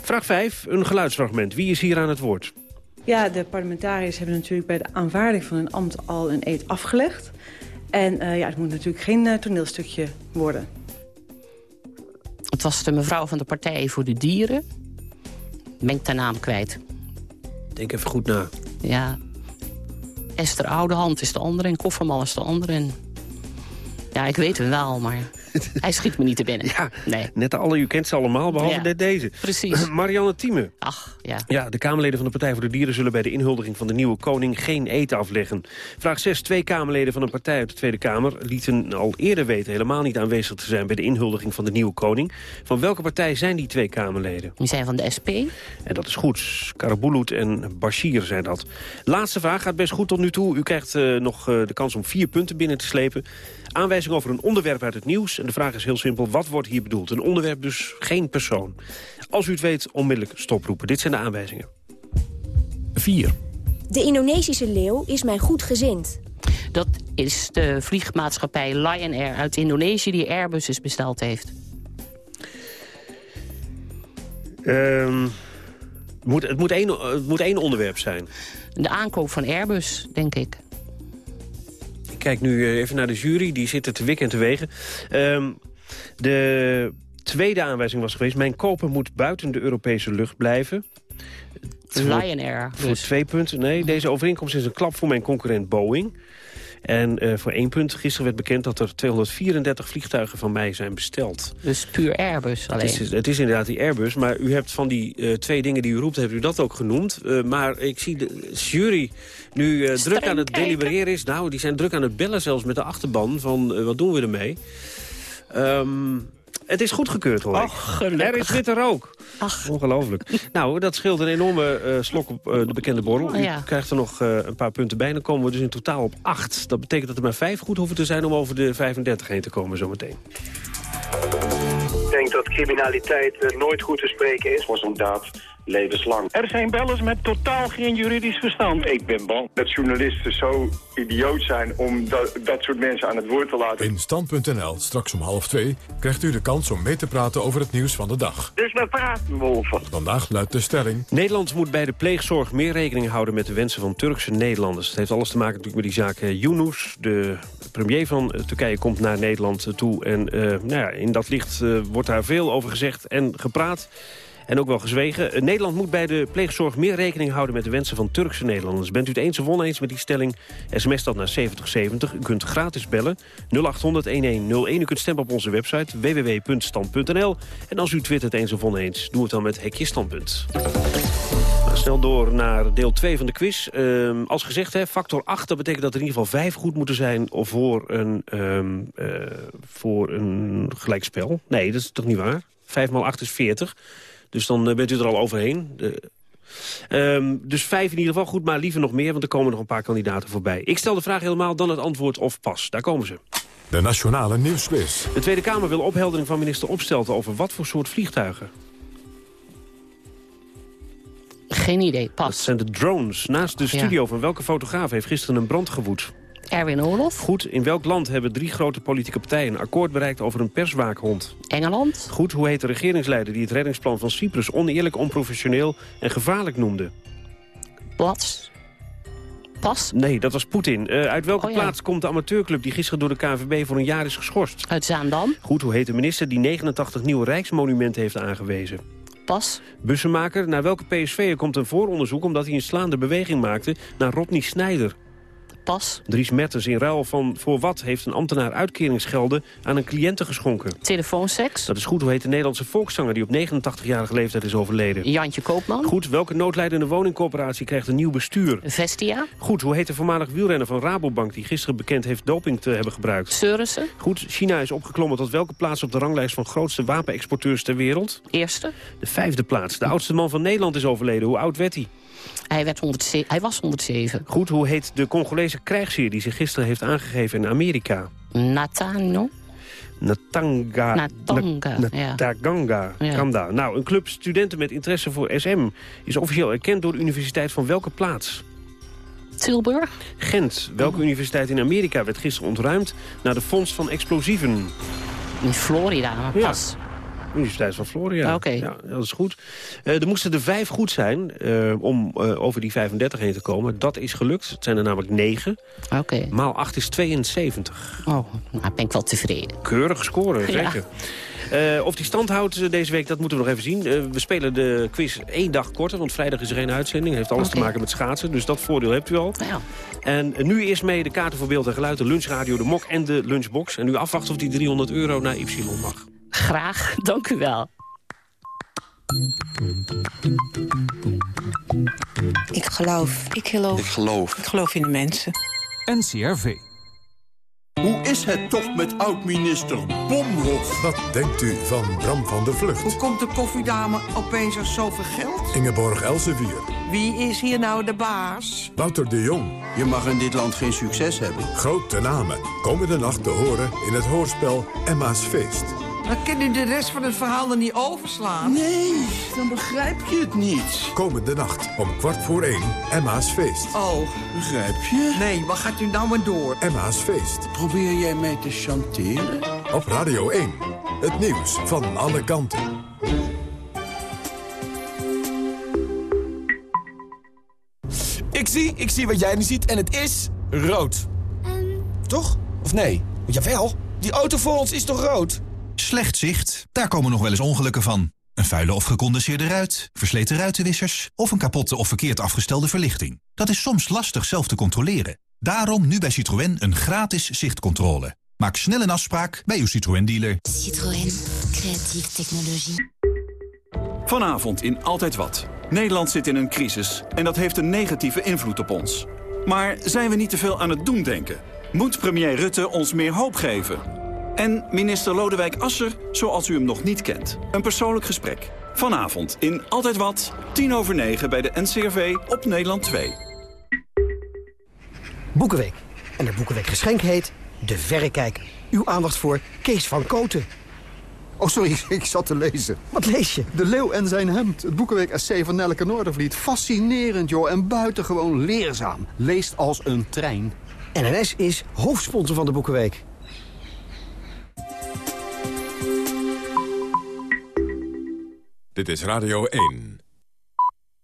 Vraag 5. Een geluidsfragment. Wie is hier aan het woord? Ja, de parlementariërs hebben natuurlijk bij de aanvaarding van hun ambt al een eed afgelegd. En uh, ja, het moet natuurlijk geen uh, toneelstukje worden. Het was de mevrouw van de Partij voor de Dieren. Ben ik haar naam kwijt. Denk even goed na. Ja. Esther Oudehand is de andere en Kofferman is de andere. En... Ja, ik weet hem wel, maar <laughs> hij schiet me niet te binnen. Ja, nee. net alle, u kent ze allemaal, behalve ja, net deze. Precies. <clears throat> Marianne Thieme. Ach, ja. Ja, de Kamerleden van de Partij voor de Dieren zullen bij de inhuldiging van de nieuwe koning geen eten afleggen. Vraag 6. Twee Kamerleden van een partij uit de Tweede Kamer lieten al eerder weten helemaal niet aanwezig te zijn bij de inhuldiging van de nieuwe koning. Van welke partij zijn die twee Kamerleden? Die zijn van de SP. En dat is goed. Karabulut en Bashir zijn dat. Laatste vraag gaat best goed tot nu toe. U krijgt uh, nog uh, de kans om vier punten binnen te slepen. Aanwijzing over een onderwerp uit het nieuws. En de vraag is heel simpel, wat wordt hier bedoeld? Een onderwerp dus, geen persoon. Als u het weet, onmiddellijk stoproepen. Dit zijn de aanwijzingen. 4. De Indonesische leeuw is mij goed gezind. Dat is de vliegmaatschappij Lion Air uit Indonesië... die Airbus besteld heeft. Um, moet, het, moet één, het moet één onderwerp zijn. De aankoop van Airbus, denk ik kijk nu even naar de jury, die zitten te wikken en te wegen. Um, de tweede aanwijzing was geweest... mijn koper moet buiten de Europese lucht blijven. Lion Air. Voor Dus. twee punten. Nee, deze overeenkomst is een klap voor mijn concurrent Boeing. En uh, voor één punt, gisteren werd bekend dat er 234 vliegtuigen van mij zijn besteld. Dus puur Airbus alleen? Het is, het is inderdaad die Airbus, maar u hebt van die uh, twee dingen die u roept, hebt u dat ook genoemd. Uh, maar ik zie de jury nu druk aan het delibereren is. Nou, die zijn druk aan het bellen zelfs met de achterban van wat doen we ermee. Um, het is goedgekeurd, hoor Och, Er is witte rook. Ach. Ongelooflijk. nou, dat scheelt een enorme uh, slok op uh, de bekende borrel. U oh, ja. krijgt er nog uh, een paar punten bij. Dan komen we dus in totaal op 8. Dat betekent dat er maar 5 goed hoeven te zijn om over de 35 heen te komen zometeen. Ik denk dat criminaliteit nooit goed te spreken is. voor zo'n daad levenslang. Er zijn bellers met totaal geen juridisch verstand. Ik ben bang dat journalisten zo idioot zijn om dat, dat soort mensen aan het woord te laten. In Stand.nl, straks om half twee, krijgt u de kans om mee te praten over het nieuws van de dag. Dus we praten wolven. Vandaag luidt de stelling... Nederland moet bij de pleegzorg meer rekening houden met de wensen van Turkse Nederlanders. Het heeft alles te maken natuurlijk met die zaak eh, Yunus. De premier van eh, Turkije komt naar Nederland toe. En uh, nou ja, in dat licht uh, wordt daar veel over gezegd en gepraat. En ook wel gezwegen. Nederland moet bij de pleegzorg meer rekening houden met de wensen van Turkse Nederlanders. Bent u het eens of oneens met die stelling? SMS dat naar 7070. U kunt gratis bellen. 0800-1101. U kunt stemmen op onze website www.stand.nl. En als u twittert eens of oneens, doe het dan met Hekje Standpunt. Snel door naar deel 2 van de quiz. Um, als gezegd, hè, factor 8, dat betekent dat er in ieder geval 5 goed moeten zijn... voor een, um, uh, voor een gelijkspel. Nee, dat is toch niet waar? 5 x 8 is 40. Dus dan uh, bent u er al overheen. De, um, dus vijf in ieder geval goed, maar liever nog meer... want er komen nog een paar kandidaten voorbij. Ik stel de vraag helemaal, dan het antwoord of pas. Daar komen ze. De Nationale Nieuwsquiz. De Tweede Kamer wil opheldering van minister Opstelten... over wat voor soort vliegtuigen. Geen idee, pas. Dat zijn de drones. Naast de studio ja. van welke fotograaf heeft gisteren een brand gewoed? Erwin Olof. Goed, in welk land hebben drie grote politieke partijen... een akkoord bereikt over een perswaakhond? Engeland. Goed, hoe heet de regeringsleider die het reddingsplan van Cyprus... oneerlijk, onprofessioneel en gevaarlijk noemde? Plats. Pas? Nee, dat was Poetin. Uh, uit welke oh, ja. plaats komt de amateurclub die gisteren door de KNVB voor een jaar is geschorst? Uit Zaandam. Goed, hoe heet de minister die 89 nieuwe rijksmonumenten heeft aangewezen? Pas. Bussenmaker, naar welke PSV'er komt een vooronderzoek... omdat hij een slaande beweging maakte naar Rodney Snijder? Pas. Dries Mertens in ruil van voor wat heeft een ambtenaar uitkeringsgelden aan een cliënte geschonken? Telefoonseks. Dat is goed. Hoe heet de Nederlandse volkszanger die op 89-jarige leeftijd is overleden? Jantje Koopman. Goed. Welke noodlijdende woningcorporatie krijgt een nieuw bestuur? Vestia. Goed. Hoe heet de voormalig wielrenner van Rabobank die gisteren bekend heeft doping te hebben gebruikt? Seurissen. Goed. China is opgeklommen tot welke plaats op de ranglijst van grootste wapenexporteurs ter wereld? Eerste. De vijfde plaats. De oudste man van Nederland is overleden. Hoe oud werd hij? Hij, werd 107, hij was 107. Goed, hoe heet de Congolese krijgsheer die zich gisteren heeft aangegeven in Amerika? Natano. Natanga. Natanga, Na, Nataganga. Ja. Kanda. Nou, een club studenten met interesse voor SM... is officieel erkend door de universiteit van welke plaats? Tilburg. Gent. Welke Oh. universiteit in Amerika werd gisteren ontruimd... naar de Fonds van Explosieven? In Florida, maar Ja. Universiteit van Florida. Oké. Ja, dat is goed. Eh, er moesten er vijf goed zijn eh, om eh, over die 35 heen te komen. Dat is gelukt. Het zijn er namelijk negen. Oké. Maal 8 is 72. Oh, nou ben ik wel tevreden. Keurig scoren, Ja. zeker. Eh, of die stand houdt deze week, dat moeten we nog even zien. We spelen de quiz één dag korter, want vrijdag is er geen uitzending. Heeft alles te maken met schaatsen, dus dat voordeel hebt u al. Ja. En nu eerst mee de kaarten voor beeld en geluid, de lunchradio, de mok en de lunchbox. En nu afwachten of die 300 euro naar Ypsilon mag. Graag, dank u wel. Ik geloof. Ik geloof. Ik geloof. Ik geloof in de mensen. NCRV. Hoe is het toch met oud-minister Bomhoff? Wat denkt u van Bram van der Vlucht? Hoe komt de koffiedame opeens aan zoveel geld? Ingeborg Elsevier. Wie is hier nou de baas? Wouter de Jong. Je mag in dit land geen succes hebben. Grote namen. Komende nacht te horen in het hoorspel Emma's Feest. Dan kan u de rest van het verhaal er niet overslaan. Nee, dan begrijp je het niet. Komende nacht om kwart voor één Emma's Feest. Oh, Begrijp je? nee, wat gaat u nou maar door? Emma's Feest. Probeer jij mij te chanteren? Op Radio 1. Het nieuws van alle kanten. Ik zie, ik zie wat jij niet ziet en het is rood. Toch? Of nee? Jawel, die auto voor ons is toch rood? Slecht zicht, daar komen nog wel eens ongelukken van. Een vuile of gecondenseerde ruit, versleten ruitenwissers... of een kapotte of verkeerd afgestelde verlichting. Dat is soms lastig zelf te controleren. Daarom nu bij Citroën een gratis zichtcontrole. Maak snel een afspraak bij uw Citroën-dealer. Citroën. Creatieve technologie. Vanavond in Altijd Wat. Nederland zit in een crisis en dat heeft een negatieve invloed op ons. Maar zijn we niet te veel aan het doen denken? Moet premier Rutte ons meer hoop geven? En minister Lodewijk Asscher, zoals u hem nog niet kent. Een persoonlijk gesprek. Vanavond in Altijd Wat, tien over negen bij de NCRV op Nederland 2. Boekenweek. En de Boekenweek geschenk heet De Verrekijker. Uw aandacht voor Kees van Koten. Oh, sorry, <laughs> ik zat te lezen. Wat lees je? De Leeuw en zijn hemd. Het Boekenweek essay van Nelleke Noordervliet. Fascinerend, joh. En buitengewoon leerzaam. Leest als een trein. NNS is hoofdsponsor van de Boekenweek. Dit is Radio 1.